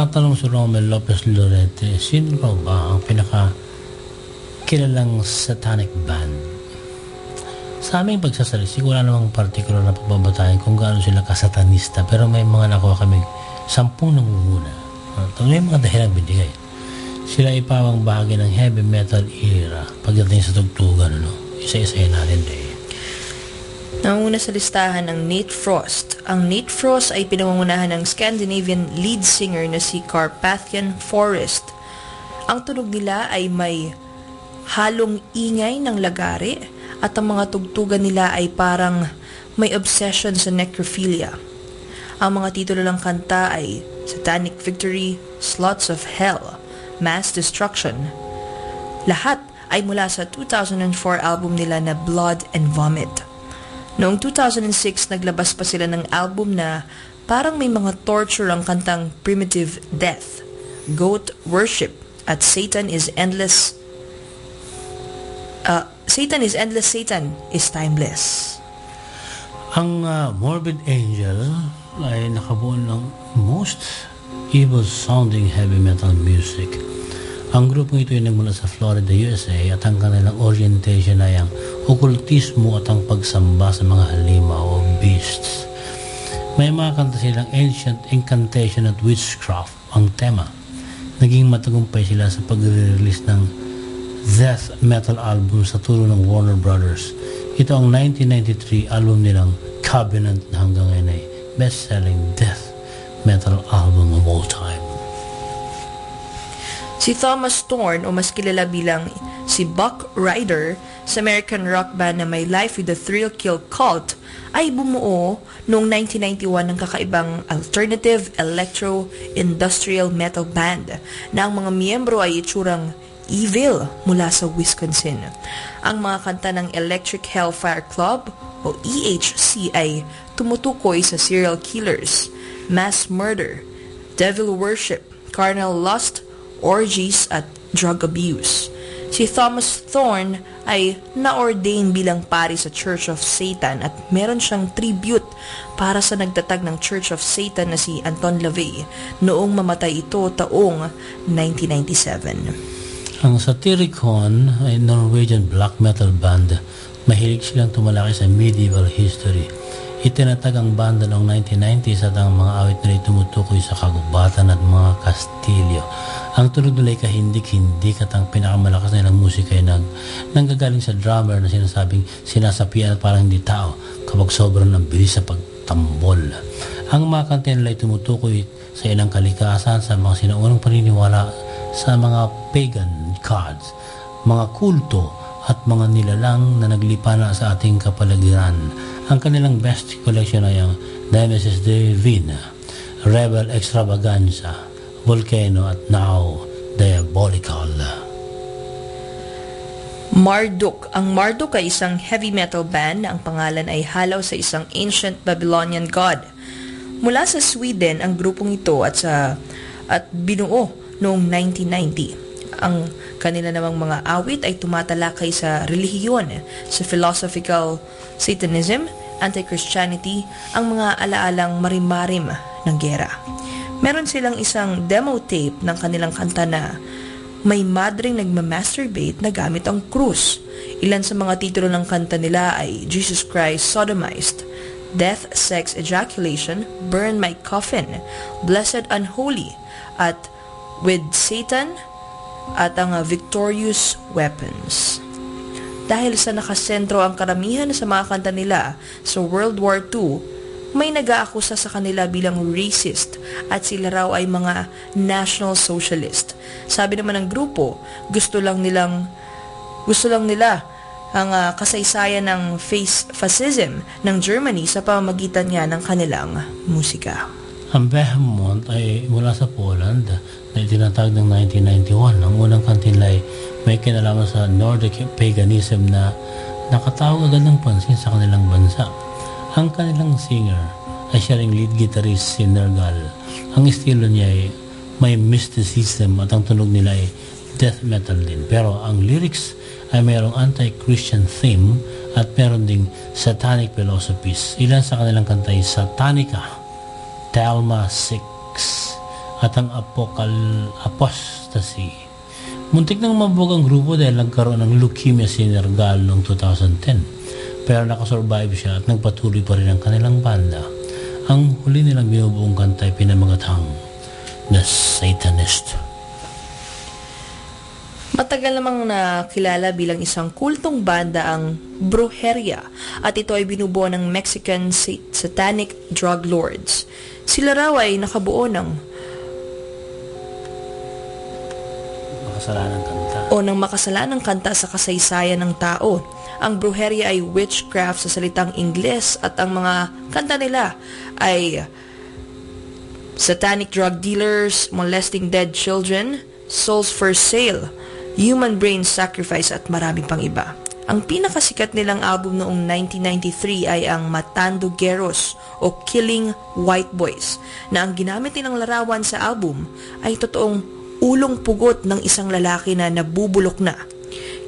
Nagtatanong si Romel Lopez Lorete, sino raw ba ang pinaka kilalang satanic band? Sa aming pagsasalisik, wala namang particular na pagbabatayan kung gaano sila kasatanista pero may mga nakuha kami sampung nangunguna. Uh, may mga dahilang binigay. Sila ay pawang bahagi ng heavy metal era pagdating sa tugtugan. Ano? Isa-isayin natin din. Nanguna sa listahan ng Nate Frost. Ang Nate Frost ay pinangungunahan ng Scandinavian lead singer na si Carpathian Forest. Ang tunog nila ay may halong ingay ng lagari at ang mga tugtugan nila ay parang may obsession sa necrophilia. Ang mga titulo ng kanta ay Satanic Victory, Slots of Hell, Mass Destruction. Lahat ay mula sa 2004 album nila na Blood and Vomit. Noong 2006, naglabas pa sila ng album na parang may mga torture ang kantang Primitive Death, Goat Worship, at Satan is Endless. Uh, Satan is Endless, Satan is Timeless. Ang uh, Morbid Angel ay nakabuo ng most evil sounding heavy metal music. Ang grupong ito ay nagmula sa Florida, USA at ang kanilang orientation ay ang okultismo at ang pagsamba sa mga halimaw o beasts. May mga kanta silang ancient incantation at witchcraft ang tema. Naging matagumpay sila sa pag-release ng death metal album sa tulong ng Warner Brothers. Ito ang 1993 album nilang Covenant na hanggang ngayon ay best-selling death metal album of all time. Si Thomas Thorne o mas kilala bilang si Buck Ryder sa American rock band na My Life with the Thrill Kill Cult ay bumuo noong 1991 ng kakaibang alternative electro industrial metal band na ang mga miyembro ay itsurang evil mula sa Wisconsin. Ang mga kanta ng Electric Hellfire Club o EHC ay tumutukoy sa serial killers, mass murder, devil worship, carnal lust, orgies at drug abuse. Si Thomas Thorne ay na-ordain bilang pari sa Church of Satan at meron siyang tribute para sa nagtatag ng Church of Satan na si Anton LaVey noong mamatay ito taong 1997. Ang Satyricon ay Norwegian black metal band. Mahilig silang tumalaki sa medieval history. Itinatag ang banda noong 1990s at ang mga awit nila tumutukoy sa kagubatan at mga Kastilyo Ang tunog nila ay kahindik-hindik at ang pinakamalakas nilang musika ay nang, nanggagaling sa drummer na sinasabing sinasapian at parang hindi tao kapag sobrang ng bilis sa pagtambol. Ang mga kanta nila ay tumutukoy sa ilang kalikasan sa mga sinaunang paniniwala sa mga pagan gods, mga kulto at mga nilalang na naglipana sa ating kapaligiran. Ang kanilang best collection ay ang Nemesis Divina, Rebel Extravaganza, Volcano at now Diabolical. Marduk. Ang Marduk ay isang heavy metal band na ang pangalan ay halaw sa isang ancient Babylonian god. Mula sa Sweden ang grupong ito at sa at binuo noong 1990. Ang kanila namang mga awit ay tumatalakay sa relihiyon, sa philosophical Satanism, anti-Christianity, ang mga alaalang marimarim ng gera. Meron silang isang demo tape ng kanilang kanta na may madring nagmamasturbate na gamit ang krus. Ilan sa mga titulo ng kanta nila ay Jesus Christ Sodomized, Death, Sex, Ejaculation, Burn My Coffin, Blessed Unholy, at With Satan, at ang uh, Victorious Weapons. Dahil sa nakasentro ang karamihan sa mga kanta nila sa World War II, may nag-aakusa sa kanila bilang racist at sila raw ay mga national socialist. Sabi naman ng grupo, gusto lang nilang gusto lang nila ang uh, kasaysayan ng face fascism ng Germany sa pamamagitan niya ng kanilang musika. Ang Behemoth ay mula sa Poland na itinatag ng 1991. Ang unang kantin ay may kinalaman sa Nordic paganism na nakatawag agad ng pansin sa kanilang bansa. Ang kanilang singer ay siya ring lead guitarist si Nergal. Ang estilo niya ay may mysticism at ang tunog nila ay death metal din. Pero ang lyrics ay mayroong anti-Christian theme at meron ding satanic philosophies. Ilan sa kanilang kanta ay Satanica, Talma 6, at ang Apocal Apostasy. Muntik nang ang grupo dahil nagkaroon ng leukemia si Nergal noong 2010 pero nakasurvive siya at nagpatuloy pa rin ang kanilang banda. Ang huli nilang binubuong kanta ay pinamagatang The Satanist. Matagal namang nakilala bilang isang kultong banda ang Brujeria at ito ay binubuo ng Mexican satanic drug lords. Sila raw ay nakabuo ng Makasalanang kanta. o ng makasalanang kanta sa kasaysayan ng tao. Ang brujeria ay witchcraft sa salitang Ingles at ang mga kanta nila ay satanic drug dealers, molesting dead children, souls for sale, human brain sacrifice at marami pang iba. Ang pinakasikat nilang album noong 1993 ay ang Matando Geros o Killing White Boys na ang ginamit nilang larawan sa album ay totoong ulong pugot ng isang lalaki na nabubulok na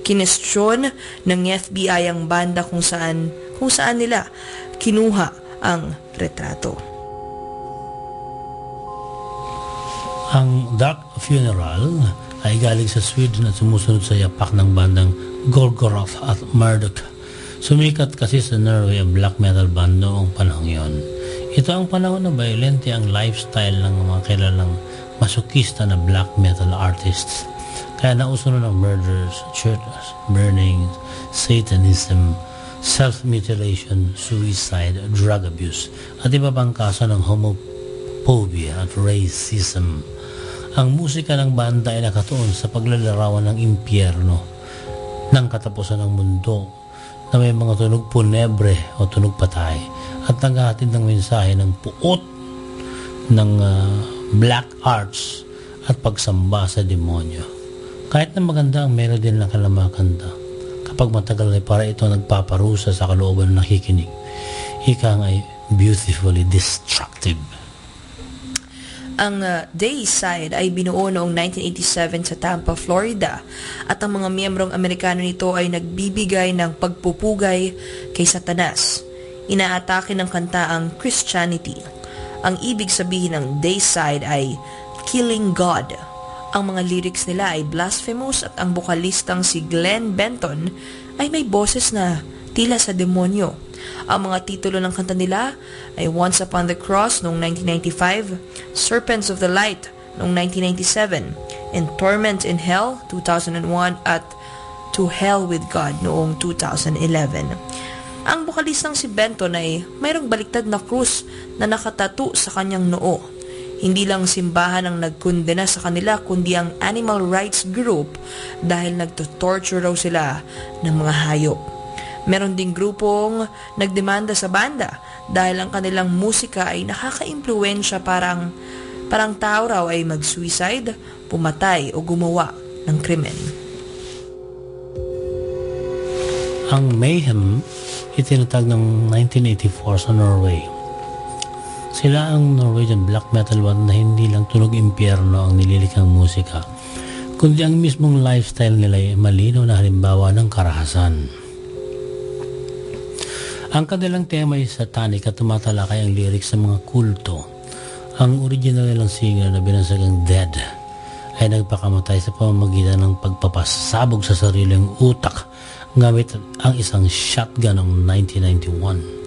kinestyon ng FBI ang banda kung saan kung saan nila kinuha ang retrato. Ang Dark Funeral ay galing sa Sweden at sumusunod sa yapak ng bandang Gorgoroth at Marduk. Sumikat kasi sa Norway ang black metal band noong panahon yon. Ito ang panahon na violente ang lifestyle ng mga kilalang masokista na black metal artists. Kaya nauso na ng murders, church burning, satanism, self-mutilation, suicide, drug abuse, at iba pang kaso ng homophobia at racism. Ang musika ng banda ay nakatuon sa paglalarawan ng impyerno, ng katapusan ng mundo, na may mga tunog punebre o tunog patay, at naghahatid ng mensahe ng puot ng uh, black arts at pagsamba sa demonyo. Kahit na maganda ang melody ng kalamakanta, kapag matagal ay para ito nagpaparusa sa kalooban ng nakikinig, ika ay beautifully destructive. Ang uh, Dayside ay binuo noong 1987 sa Tampa, Florida at ang mga miyembrong Amerikano nito ay nagbibigay ng pagpupugay kay Satanas. Inaatake ng kanta ang Christianity. Ang ibig sabihin ng Dayside ay Killing God ang mga lyrics nila ay blasphemous at ang bokalistang si Glenn Benton ay may boses na tila sa demonyo. Ang mga titulo ng kanta nila ay Once Upon the Cross noong 1995, Serpents of the Light noong 1997, and Torment in Hell 2001 at To Hell with God noong 2011. Ang bokalistang si Benton ay mayroong baliktad na krus na nakatato sa kanyang noo. Hindi lang simbahan ang nagkundena sa kanila kundi ang animal rights group dahil nagto-torture raw sila ng mga hayop. Meron ding grupong nagdemanda sa banda dahil ang kanilang musika ay nakaka-impluensya parang parang tao raw ay mag-suicide, pumatay o gumawa ng krimen. Ang Mayhem, itinatag ng 1984 sa Norway. Sila ang Norwegian black metal band na hindi lang tunog impyerno ang nililikang musika, kundi ang mismong lifestyle nila ay malinaw na halimbawa ng karahasan. Ang kanilang tema ay satanic at tumatalakay ang lyrics sa mga kulto. Ang original nilang singer na binansagang Dead ay nagpakamatay sa pamamagitan ng pagpapasabog sa sariling utak gamit ang isang shotgun noong 1991.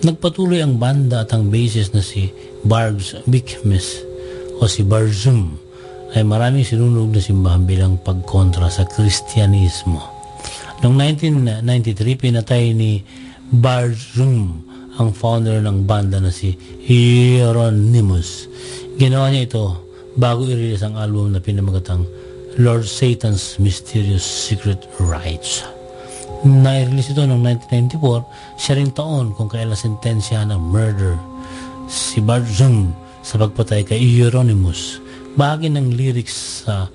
Nagpatuloy ang banda at ang bassist na si Barbs Bikmes o si Barzum ay maraming sinunog na simbahan bilang pagkontra sa Kristyanismo. Noong 1993, pinatay ni Barzum ang founder ng banda na si Hieronymus. Ginawa niya ito bago i-release ang album na pinamagatang Lord Satan's Mysterious Secret Rites. Na-release ito noong 1994, siya rin taon kung kailan sentensya ng murder si Barzum sa pagpatay kay Hieronymus. Bahagi ng lyrics sa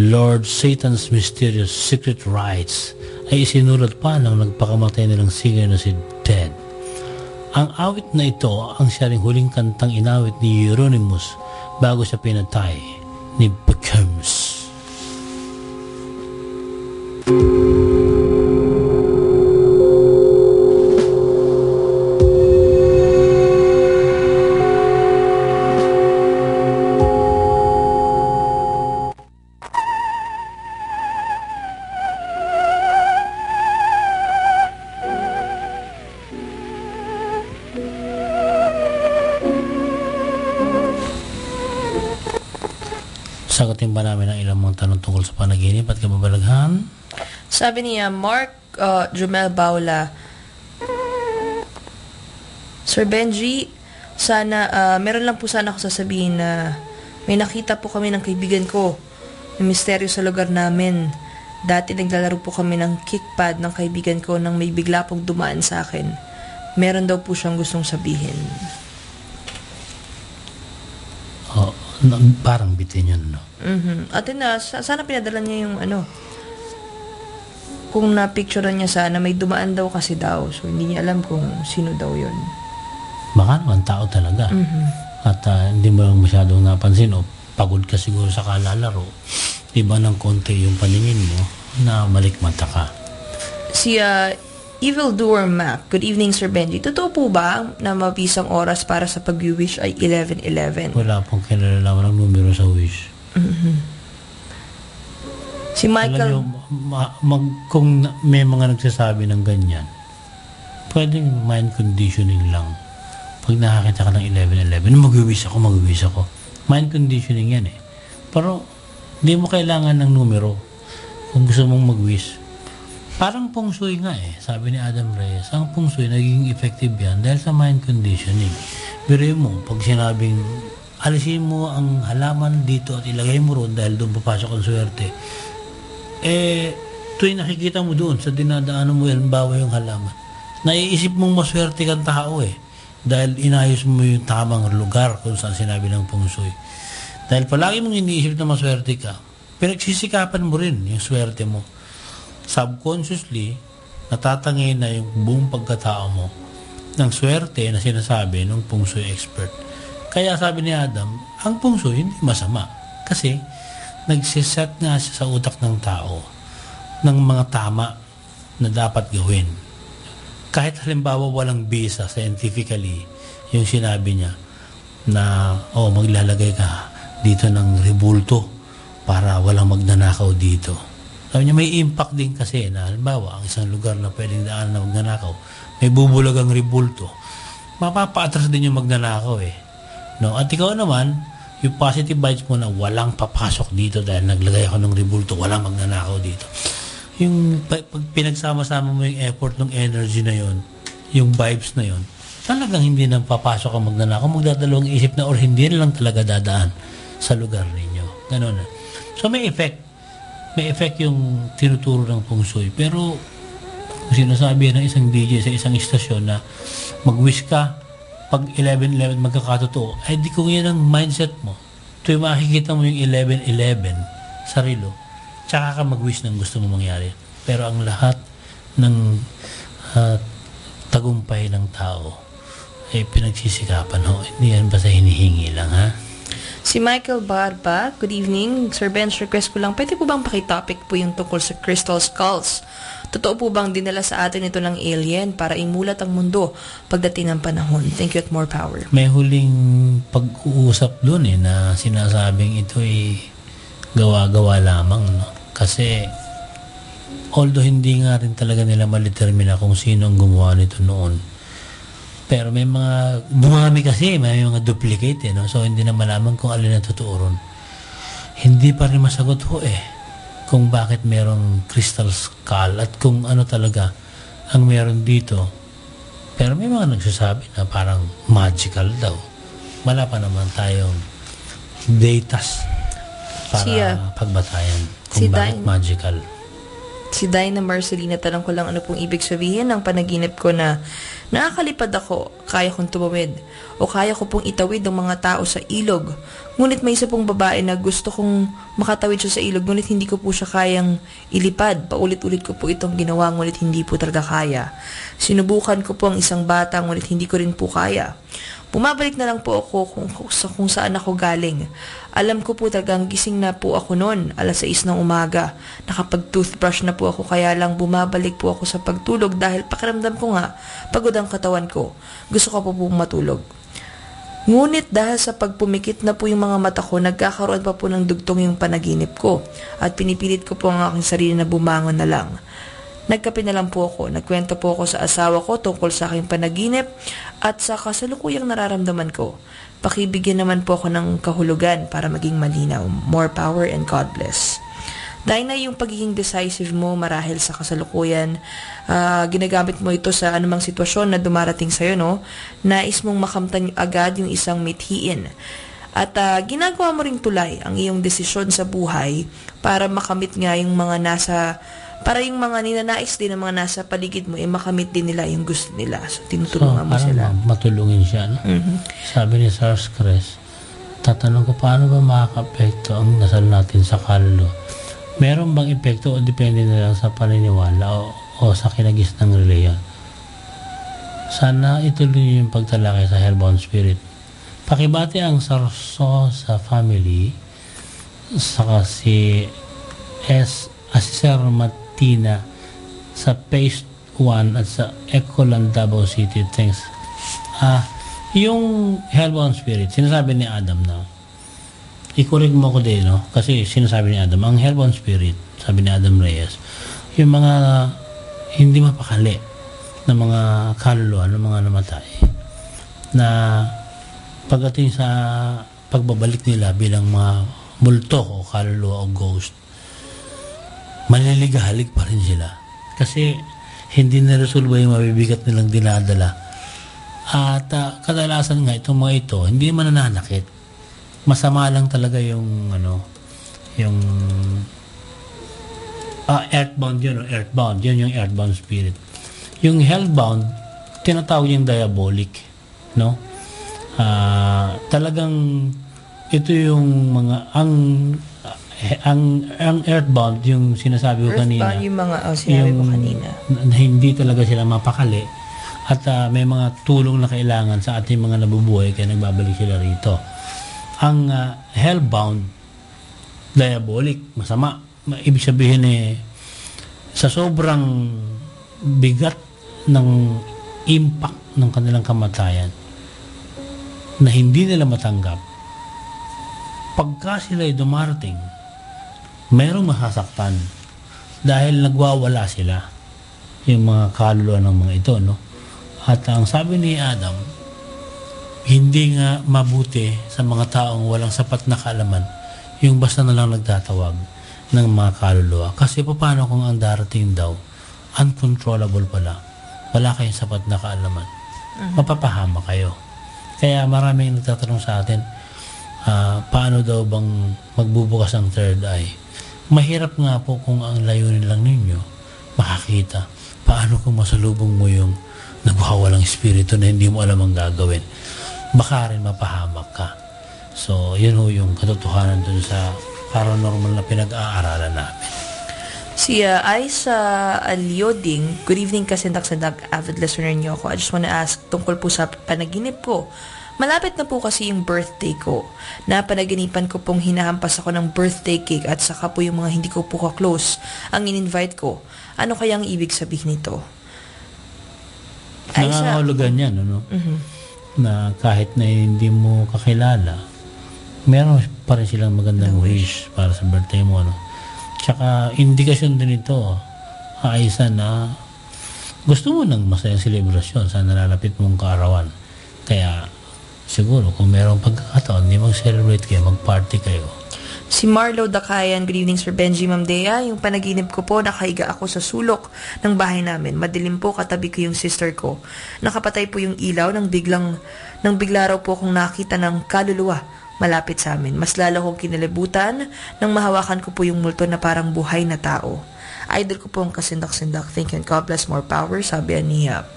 Lord Satan's Mysterious Secret Rites ay isinulat pa ng nagpakamatay nilang singer na si Ted. Ang awit na ito ang siya ring huling kantang inawit ni Hieronymus bago siya pinatay ni Becomes. Sabi niya, Mark uh, Jumel Baula, Sir Benji, sana, uh, meron lang po sana ako sasabihin na may nakita po kami ng kaibigan ko ng misteryo sa lugar namin. Dati naglalaro po kami ng kickpad ng kaibigan ko nang may bigla pong dumaan sa akin. Meron daw po siyang gustong sabihin. Oh, na- parang bitin yun, no? Mhm. At na, sa- sana pinadala niya yung ano, kung na-picturean niya sana, may dumaan daw kasi daw. So, hindi niya alam kung sino daw yun. Baka naman tao talaga. Mhm. At ah, hindi mo lang masyadong napansin o pagod ka siguro sa kalalaro. Iba ng konti yung paningin mo na malikmata ka. Si uh, Evil Doer Mac, good evening Sir Benji. Totoo po ba na mabisang oras para sa pag-wish ay 11.11? Wala pong kinalalaman ng numero sa wish. Si Alam Michael, nyo, ma- mag- kung may mga nagsasabi ng ganyan, pwedeng mind conditioning lang. Pag nakakita ka ng 11-11, mag-wish ako, mag-wish ako. Mind conditioning yan eh. Pero, hindi mo kailangan ng numero kung gusto mong mag-wish. Parang shui nga eh. Sabi ni Adam Reyes, ang peng shui naging effective yan dahil sa mind conditioning. Pero mo, pag sinabing alisin mo ang halaman dito at ilagay mo roon dahil doon papasok ang swerte, eh, tuwing nakikita mo doon sa dinadaanan mo, halimbawa yung halaman, naiisip mong maswerte kang tao eh. Dahil inayos mo yung tamang lugar kung saan sinabi ng shui. Dahil palagi mong iniisip na maswerte ka, pinagsisikapan mo rin yung swerte mo. Subconsciously, natatangay na yung buong pagkatao mo ng swerte na sinasabi ng shui expert. Kaya sabi ni Adam, ang shui hindi masama. Kasi, nagsiset nga siya sa utak ng tao ng mga tama na dapat gawin. Kahit halimbawa walang bisa scientifically, yung sinabi niya na, oh, maglalagay ka dito ng rebulto para walang magnanakaw dito. Sabi niya, may impact din kasi na halimbawa, ang isang lugar na pwedeng daan na magnanakaw, may bubulag ang rebulto. Mapapaatras din yung magnanakaw eh. No? At ikaw naman, yung positive vibes mo na walang papasok dito dahil naglagay ako ng rebulto, walang magnanakaw dito. Yung pag, pinagsama-sama mo yung effort ng energy na yon, yung vibes na yon, talagang hindi na papasok ang magnanakaw. Magdadalawang isip na or hindi na lang talaga dadaan sa lugar ninyo. Ganun na. So may effect. May effect yung tinuturo ng feng shui. Pero sinasabi ng isang DJ sa isang istasyon na mag-wish ka pag 11-11 magkakatotoo, ay di kung yan ang mindset mo. Tuwing makikita mo yung 11-11 sa relo, tsaka ka mag-wish ng gusto mo mangyari. Pero ang lahat ng ah, tagumpay ng tao ay pinagsisikapan ho. Hindi yan basta hinihingi lang ha. Si Michael Barba, good evening. Sir Bench, request ko lang, pwede po bang pakitopic po yung tungkol sa crystal skulls? Totoo po bang dinala sa atin ito ng alien para imulat ang mundo pagdating ng panahon? Thank you at more power. May huling pag-uusap doon eh na sinasabing ito ay gawa-gawa lamang. No? Kasi although hindi nga rin talaga nila malitermina kung sino ang gumawa nito noon. Pero may mga, dumami kasi, may mga duplicate eh, no? So hindi na malaman kung alin ang totoo ron. Hindi pa rin masagot ho eh kung bakit merong crystal skull at kung ano talaga ang meron dito. Pero may mga nagsasabi na parang magical daw. Wala pa naman tayong datas para Si, ah, pagbatayan kung si bakit Dine. magical. Si Dinah Marcelina, tanong ko lang ano pong ibig sabihin ng panaginip ko na nakakalipad ako, kaya kong tumawid, o kaya ko pong itawid ang mga tao sa ilog. Ngunit may isa pong babae na gusto kong makatawid siya sa ilog, ngunit hindi ko po siya kayang ilipad. Paulit-ulit ko po itong ginawa, ngunit hindi po talaga kaya. Sinubukan ko po ang isang bata, ngunit hindi ko rin po kaya. Bumabalik na lang po ako kung, sa kung saan ako galing. Alam ko po talagang gising na po ako noon, alas 6 ng umaga. Nakapag-toothbrush na po ako kaya lang bumabalik po ako sa pagtulog dahil pakiramdam ko nga, pagod ang katawan ko. Gusto ko po po matulog. Ngunit dahil sa pagpumikit na po yung mga mata ko, nagkakaroon pa po ng dugtong yung panaginip ko at pinipilit ko po ang aking sarili na bumangon na lang. Nagkape na lang po ako. Nagkwento po ako sa asawa ko tungkol sa aking panaginip at sa kasalukuyang nararamdaman ko. Pakibigyan naman po ako ng kahulugan para maging malinaw. More power and God bless. Dahil na yung pagiging decisive mo marahil sa kasalukuyan, ah, ginagamit mo ito sa anumang sitwasyon na dumarating sa'yo, no? Nais mong makamtan agad yung isang mithiin. At ah, ginagawa mo ring tulay ang iyong desisyon sa buhay para makamit nga yung mga nasa para yung mga ninanais din ng mga nasa paligid mo, eh makamit din nila yung gusto nila. So, tinutulungan mo parang sila. ma- matulungin siya. No? Mhm. Sabi ni Sars Cres, tatanong ko paano ba makaka-apekto ang dasal natin sa kaluluwa? Meron bang epekto o depende na lang sa paniniwala o, o sa kinagis ng reliyon? Sana ituloy niyo yung pagtalakay sa Hellbound Spirit. Pakibati ang Sarso sa family saka si S. Asiser Martina sa Phase 1 at sa Ecoland Davao City. Thanks. Ah, yung Hellbound Spirit, sinasabi ni Adam na i-correct mo ko din, no? Kasi sinasabi ni Adam, ang Hellbound Spirit, sabi ni Adam Reyes, yung mga hindi mapakali na mga kaluluwa ng mga namatay na pagdating sa pagbabalik nila bilang mga multo o kaluluwa o ghost, maniligalig pa rin sila. Kasi hindi na-resolve yung mabibigat nilang dinadala. At ah, kadalasan nga itong mga ito, hindi man nananakit. Masama lang talaga yung ano, yung ah, earthbound yun, earthbound. Yun yung earthbound spirit. Yung hellbound, tinatawag yung diabolic. No? Ah, talagang ito yung mga ang ang ang earthbound yung sinasabi ko kanina Earthbound yung mga, oh, sinabi ko yung kanina. na- hindi talaga sila mapakali at ah, may mga tulong na kailangan sa ating mga nabubuhay kaya nagbabalik sila rito. Ang ah, hellbound, diabolic, masama. Ma- Ibig sabihin eh, sa sobrang bigat ng impact ng kanilang kamatayan na hindi nila matanggap, pagka sila ay dumarating, mayroong masasaktan dahil nagwawala sila yung mga kaluluwa ng mga ito, no? At ang sabi ni Adam, hindi nga mabuti sa mga taong walang sapat na kaalaman yung basta na lang nagtatawag ng mga kaluluwa. Kasi paano kung ang darating daw, uncontrollable pala, wala kayong sapat na kaalaman, mapapahama kayo. Kaya maraming nagtatanong sa atin, ah, paano daw bang magbubukas ang third eye? Mahirap nga po kung ang layunin lang ninyo, makakita. Paano kung masalubong mo yung nagwawalang espiritu na hindi mo alam ang gagawin? Baka rin mapahamak ka. So, yun ho yung katotohanan dun sa paranormal na pinag-aaralan namin. Si uh, Aisa Alioding, good evening kasindak-sindak, avid listener niyo ako. I just wanna ask tungkol po sa panaginip ko. Malapit na po kasi yung birthday ko. Napanaginipan ko pong hinahampas ako ng birthday cake at saka po yung mga hindi ko po ka-close ang in-invite ko. Ano kaya ang ibig sabihin nito? Aisa, Nangangahulugan yan, ano? Mhm. Na kahit na hindi mo kakilala, meron pa rin silang magandang wish para sa birthday mo, ano? Tsaka, indikasyon din ito, Aisa, na gusto mo ng masayang selebrasyon sa nalalapit mong kaarawan. Kaya, siguro, kung merong pagkakataon, hindi mag-celebrate kayo, mag-party kayo. Si Marlo Dakayan, good evening Sir Benji Mamdea. Yung panaginip ko po, nakahiga ako sa sulok ng bahay namin. Madilim po, katabi ko yung sister ko. Nakapatay po yung ilaw nang biglang, nang bigla raw po akong nakita ng kaluluwa malapit sa amin. Mas lalo kong kinalibutan nang mahawakan ko po yung multo na parang buhay na tao. Idol ko po ang kasindak-sindak. Thank you and God bless more power, sabi niya.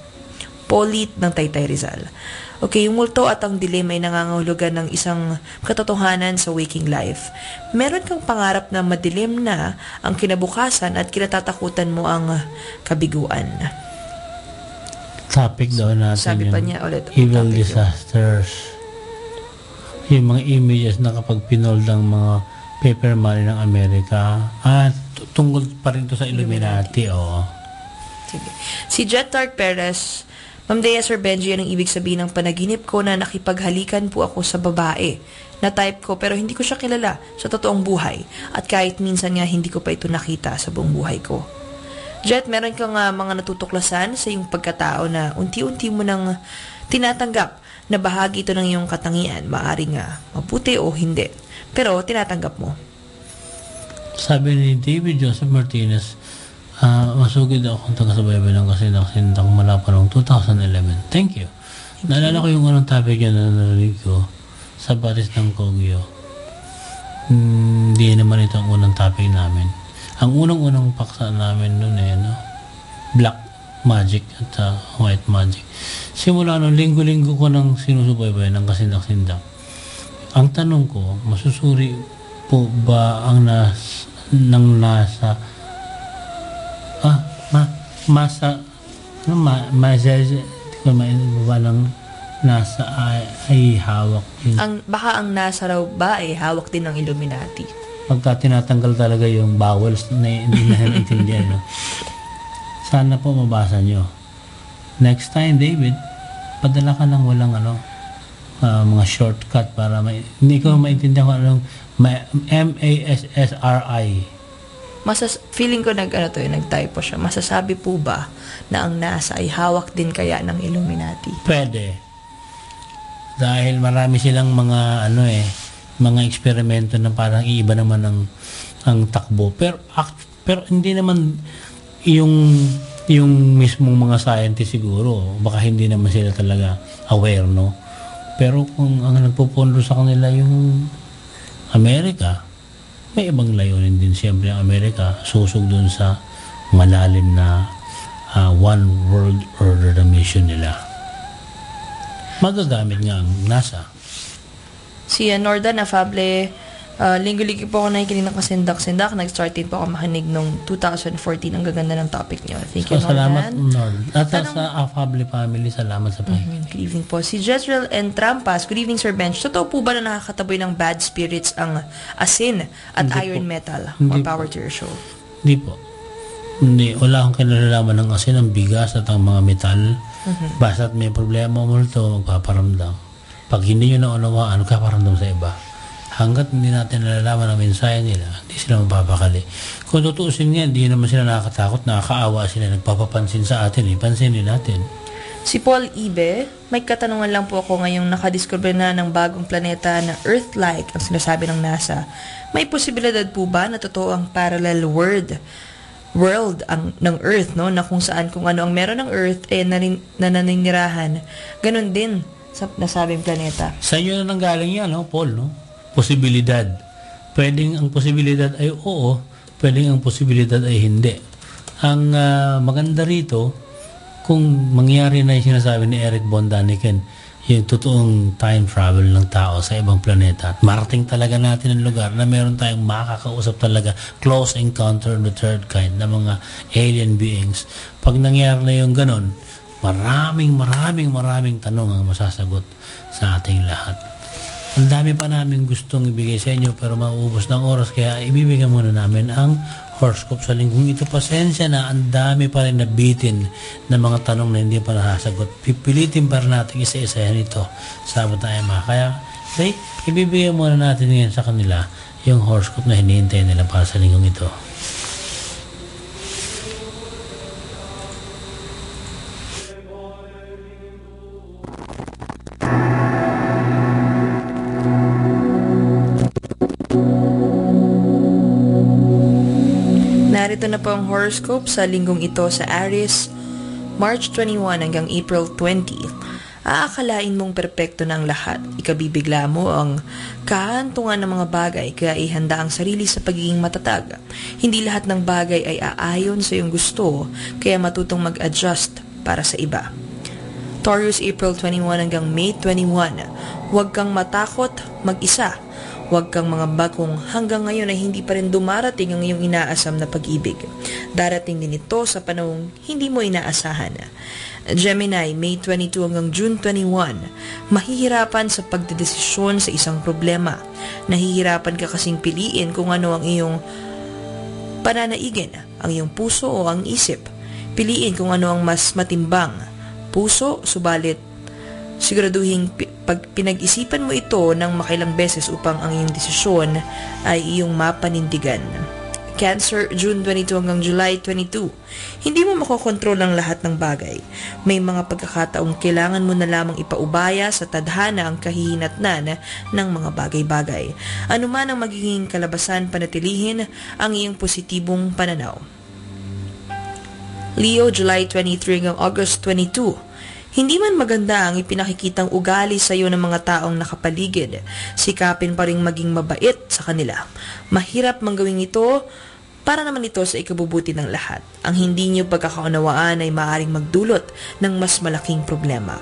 Polit ng Taytay Rizal. Okay, yung multo at ang dilim ay nangangahulugan ng isang katotohanan sa waking life. Meron kang pangarap na madilim na ang kinabukasan at kinatatakutan mo ang kabiguan. Topic daw natin Sabi yung pa niya ulit. evil topic yun. disasters. Yung mga images na kapag pinold ng mga paper money ng Amerika. Ah, t- tungkol pa rin to sa Illuminati, oo. Sige. Si Jet Tart Perez, Ma'am Dea Sir Benji, yan ang ibig sabihin ng panaginip ko na nakipaghalikan po ako sa babae na type ko pero hindi ko siya kilala sa totoong buhay at kahit minsan nga hindi ko pa ito nakita sa buong buhay ko. Jet, meron kang ah, mga natutuklasan sa iyong pagkatao na unti-unti mo nang tinatanggap na bahagi ito ng iyong katangian, maaring nga maputi o hindi. Pero tinatanggap mo. Sabi ni David Joseph Martinez, ah, masugid ako ang taga-subaybay ng kasindak-sindang mula pa noong 2011. Thank you. Naalala ko yung unang topic yan na narinig ko sa batis ng Kogyo. Hindi naman ito ang unang topic namin. Ang unang-unang paksa namin noon eh, no? Black magic at ah, white magic. Simula noong linggo-linggo ko nang sinusubaybay ng kasindak-sindak. Ang tanong ko, masusuri po ba ang nas, ng nasa ah, ma, masa ano, ma, masaya, hindi ko ma, ng nasa ay, ay hawak din. Ang, baka ang nasa raw ba ay hawak din ng Illuminati. Pagka tinatanggal talaga yung vowels na hindi na naintindihan. no? Sana po mabasa nyo. Next time, David, padala ka ng walang ano, ah, mga shortcut para may, hindi ko maintindihan kung anong ma- M-A-S-S-R-I. Masas feeling ko nag ano to, eh, nag-typo siya. Masasabi po ba na ang NASA ay hawak din kaya ng Illuminati? Pwede. Dahil marami silang mga ano eh, mga eksperimento na parang iiba naman ang ang takbo. Pero act- pero hindi naman yung yung mismong mga scientist siguro, baka hindi naman sila talaga aware, no? Pero kung ang nagpupundo sa kanila yung Amerika, may ibang layunin din siyempre ang Amerika, susog dun sa malalim na ah, one world order na mission nila. Magagamit nga ang NASA. Si uh, Nordan Afable, uh, linggo-linggo po ako nakikinig ng kasindak-sindak. Nag-start din po ako makinig nung 2014. Ang gaganda ng topic niyo. Thank you, So, salamat, Nordan. Nord. At Tanong- sa Affable Family, salamat sa pakikinig. Mhm, Good evening po. Si Jezreel and Trampas, good evening Sir Bench. Totoo po ba na nakakataboy ng bad spirits ang asin at Hindi iron po. metal? Hindi More po. power to your show. Hindi po. Hindi, wala akong kinalalaman ng asin, ang bigas at ang mga metal. Mhm. Basta't may problema mo ito, magpaparamdam. Pag hindi nyo naunawaan, magpaparamdam sa iba. Hanggat hindi natin nalalaman ang mensahe nila, hindi sila mapapakali. Kung tutuusin nga, hindi naman sila nakakatakot, nakakaawa sila, nagpapapansin sa atin, eh. pansinin natin. Si Paul Ibe, may katanungan lang po ako ngayong nakadiscover na ng bagong planeta na Earth-like ang sinasabi ng NASA. May posibilidad po ba na totoo ang parallel world world ang ng Earth no na kung saan kung ano ang meron ng Earth eh nanin, nananinirahan ganun din sa nasabing planeta. Sa inyo na nanggaling yan, no, Paul, no? Posibilidad. Pwedeng ang posibilidad ay oo, pwedeng ang posibilidad ay hindi. Ang ah, maganda rito, kung mangyari na yung sinasabi ni Eric von Daniken, yung totoong time travel ng tao sa ibang planeta. At marating talaga natin ang lugar na meron tayong makakausap talaga close encounter of the third kind na mga alien beings. Pag nangyari na yung ganon, maraming maraming maraming tanong ang masasagot sa ating lahat. Ang dami pa namin gustong ibigay sa inyo pero mauubos ng oras kaya ibibigay muna namin ang horoscope sa linggong ito. Pasensya na, ang dami pa rin nabitin na mga tanong na hindi pa nasasagot. Pipilitin pa rin natin isa-isayan ito sa tayo mga. Kaya, okay, ibibigay muna natin ngayon sa kanila yung horoscope na hinihintay nila para sa linggong ito. Narito na po ang horoscope sa linggong ito sa Aries, March 21 hanggang April 20. Aakalain mong perpekto na lahat. Ikabibigla mo ang kahantungan ng mga bagay kaya ihanda ang sarili sa pagiging matatag. Hindi lahat ng bagay ay aayon sa iyong gusto kaya matutong mag-adjust para sa iba. Taurus April 21 hanggang May 21. Huwag kang matakot mag-isa. Huwag kang mga bagong hanggang ngayon ay hindi pa rin dumarating ang iyong inaasam na pag-ibig. Darating din ito sa panahong hindi mo inaasahan. Gemini, May 22 hanggang June 21. Mahihirapan sa pagdedesisyon sa isang problema. Nahihirapan ka kasing piliin kung ano ang iyong pananaigin, ang iyong puso o ang isip. Piliin kung ano ang mas matimbang. Puso, subalit siguraduhin pag pinag-isipan mo ito ng makailang beses upang ang iyong desisyon ay iyong mapanindigan. Cancer, June 22 hanggang July 22. Hindi mo makokontrol ang lahat ng bagay. May mga pagkakataong kailangan mo na lamang ipaubaya sa tadhana ang kahihinatnan ng mga bagay-bagay. Ano man ang magiging kalabasan, panatilihin ang iyong positibong pananaw. Leo, July 23 hanggang August 22. Hindi man maganda ang ipinakikitang ugali sa iyo ng mga taong nakapaligid, sikapin pa rin maging mabait sa kanila. Mahirap manggawing ito para naman ito sa ikabubuti ng lahat. Ang hindi niyo pagkakaunawaan ay maaaring magdulot ng mas malaking problema.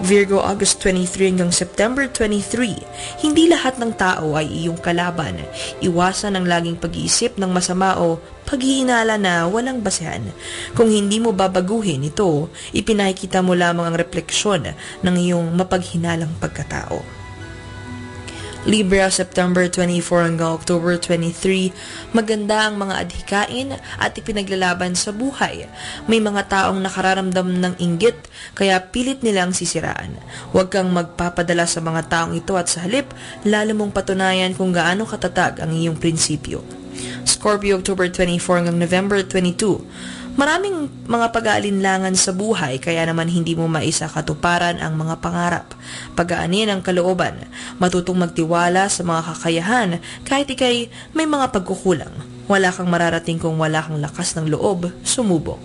Virgo, August 23 hanggang September 23. Hindi lahat ng tao ay iyong kalaban. Iwasan ang laging pag-iisip ng masama o paghihinala na walang basehan. Kung hindi mo babaguhin ito, ipinakikita mo lamang ang refleksyon ng iyong mapaghinalang pagkatao. Libra, September 24 hanggang October 23, maganda ang mga adhikain at ipinaglalaban sa buhay. May mga taong nakararamdam ng inggit, kaya pilit nilang sisiraan. Huwag kang magpapadala sa mga taong ito at sa halip, lalo mong patunayan kung gaano katatag ang iyong prinsipyo. Scorpio, October 24 hanggang November 22, Maraming mga pag-aalinlangan sa buhay kaya naman hindi mo maisa katuparan ang mga pangarap. Pagaanin ang kalooban, matutong magtiwala sa mga kakayahan kahit ikay may mga pagkukulang. Wala kang mararating kung wala kang lakas ng loob, sumubok.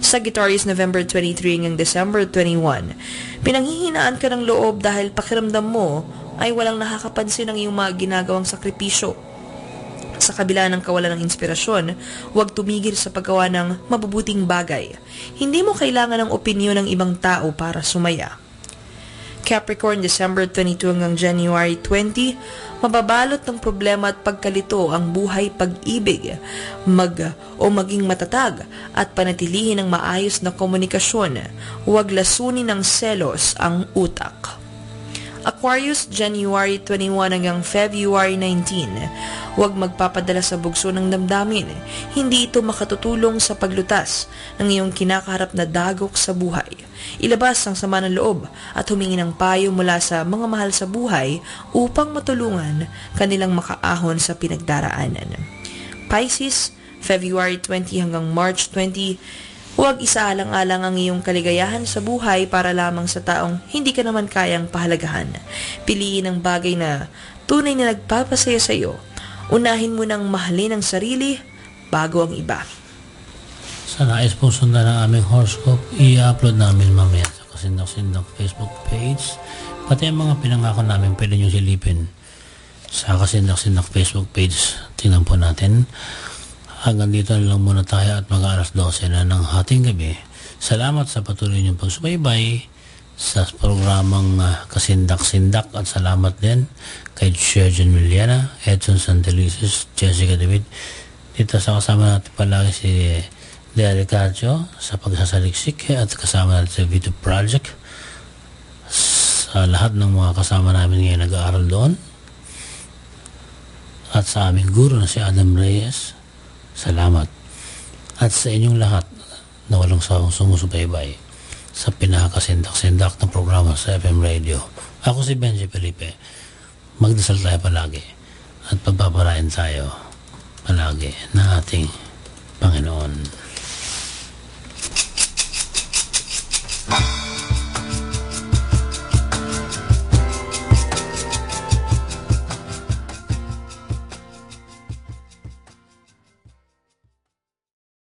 Sagittarius, November 23 hanggang December 21. Pinanghihinaan ka ng loob dahil pakiramdam mo ay walang nakakapansin ng iyong mga ginagawang sakripisyo sa kabila ng kawalan ng inspirasyon, huwag tumigil sa paggawa ng mabubuting bagay. Hindi mo kailangan ng opinyon ng ibang tao para sumaya. Capricorn, December 22 hanggang January 20, mababalot ng problema at pagkalito ang buhay pag-ibig, mag o maging matatag at panatilihin ng maayos na komunikasyon. Huwag lasunin ng selos ang utak. Aquarius, January 21 hanggang February 19. Huwag magpapadala sa bugso ng damdamin. Hindi ito makatutulong sa paglutas ng iyong kinakaharap na dagok sa buhay. Ilabas ang sama ng loob at humingi ng payo mula sa mga mahal sa buhay upang matulungan kanilang makaahon sa pinagdaraanan. Pisces, February 20 hanggang March 20, Huwag isaalang-alang ang iyong kaligayahan sa buhay para lamang sa taong hindi ka naman kayang pahalagahan. Piliin ang bagay na tunay na nagpapasaya sa iyo. Unahin mo nang mahalin ang sarili bago ang iba. Sa nais pong sundan ng aming horoscope, i-upload namin mamaya sa Kasindak-Sindak Facebook page. Pati ang mga pinangako namin pwede nyo silipin sa Kasindak-Sindak Facebook page. Tingnan po natin. Hanggang dito lang muna tayo at mag alas 12 na ng hating gabi. Salamat sa patuloy niyong pagsubaybay sa programang ah, Kasindak-Sindak at salamat din kay Sergeant Miliana, Edson Santelices, Jessica David. Dito sa kasama natin palagi si Lea Ricardo sa pagsasaliksik at kasama natin sa Video Project sa lahat ng mga kasama namin ngayon nag-aaral doon at sa aming guro na si Adam Reyes Salamat at sa inyong lahat na walang sawang sumusubaybay sa pinakasindak-sindak na programa sa FM Radio. Ako si Benji Felipe. Magdasal tayo palagi at pagpapalain tayo palagi ng ating Panginoon. Ah.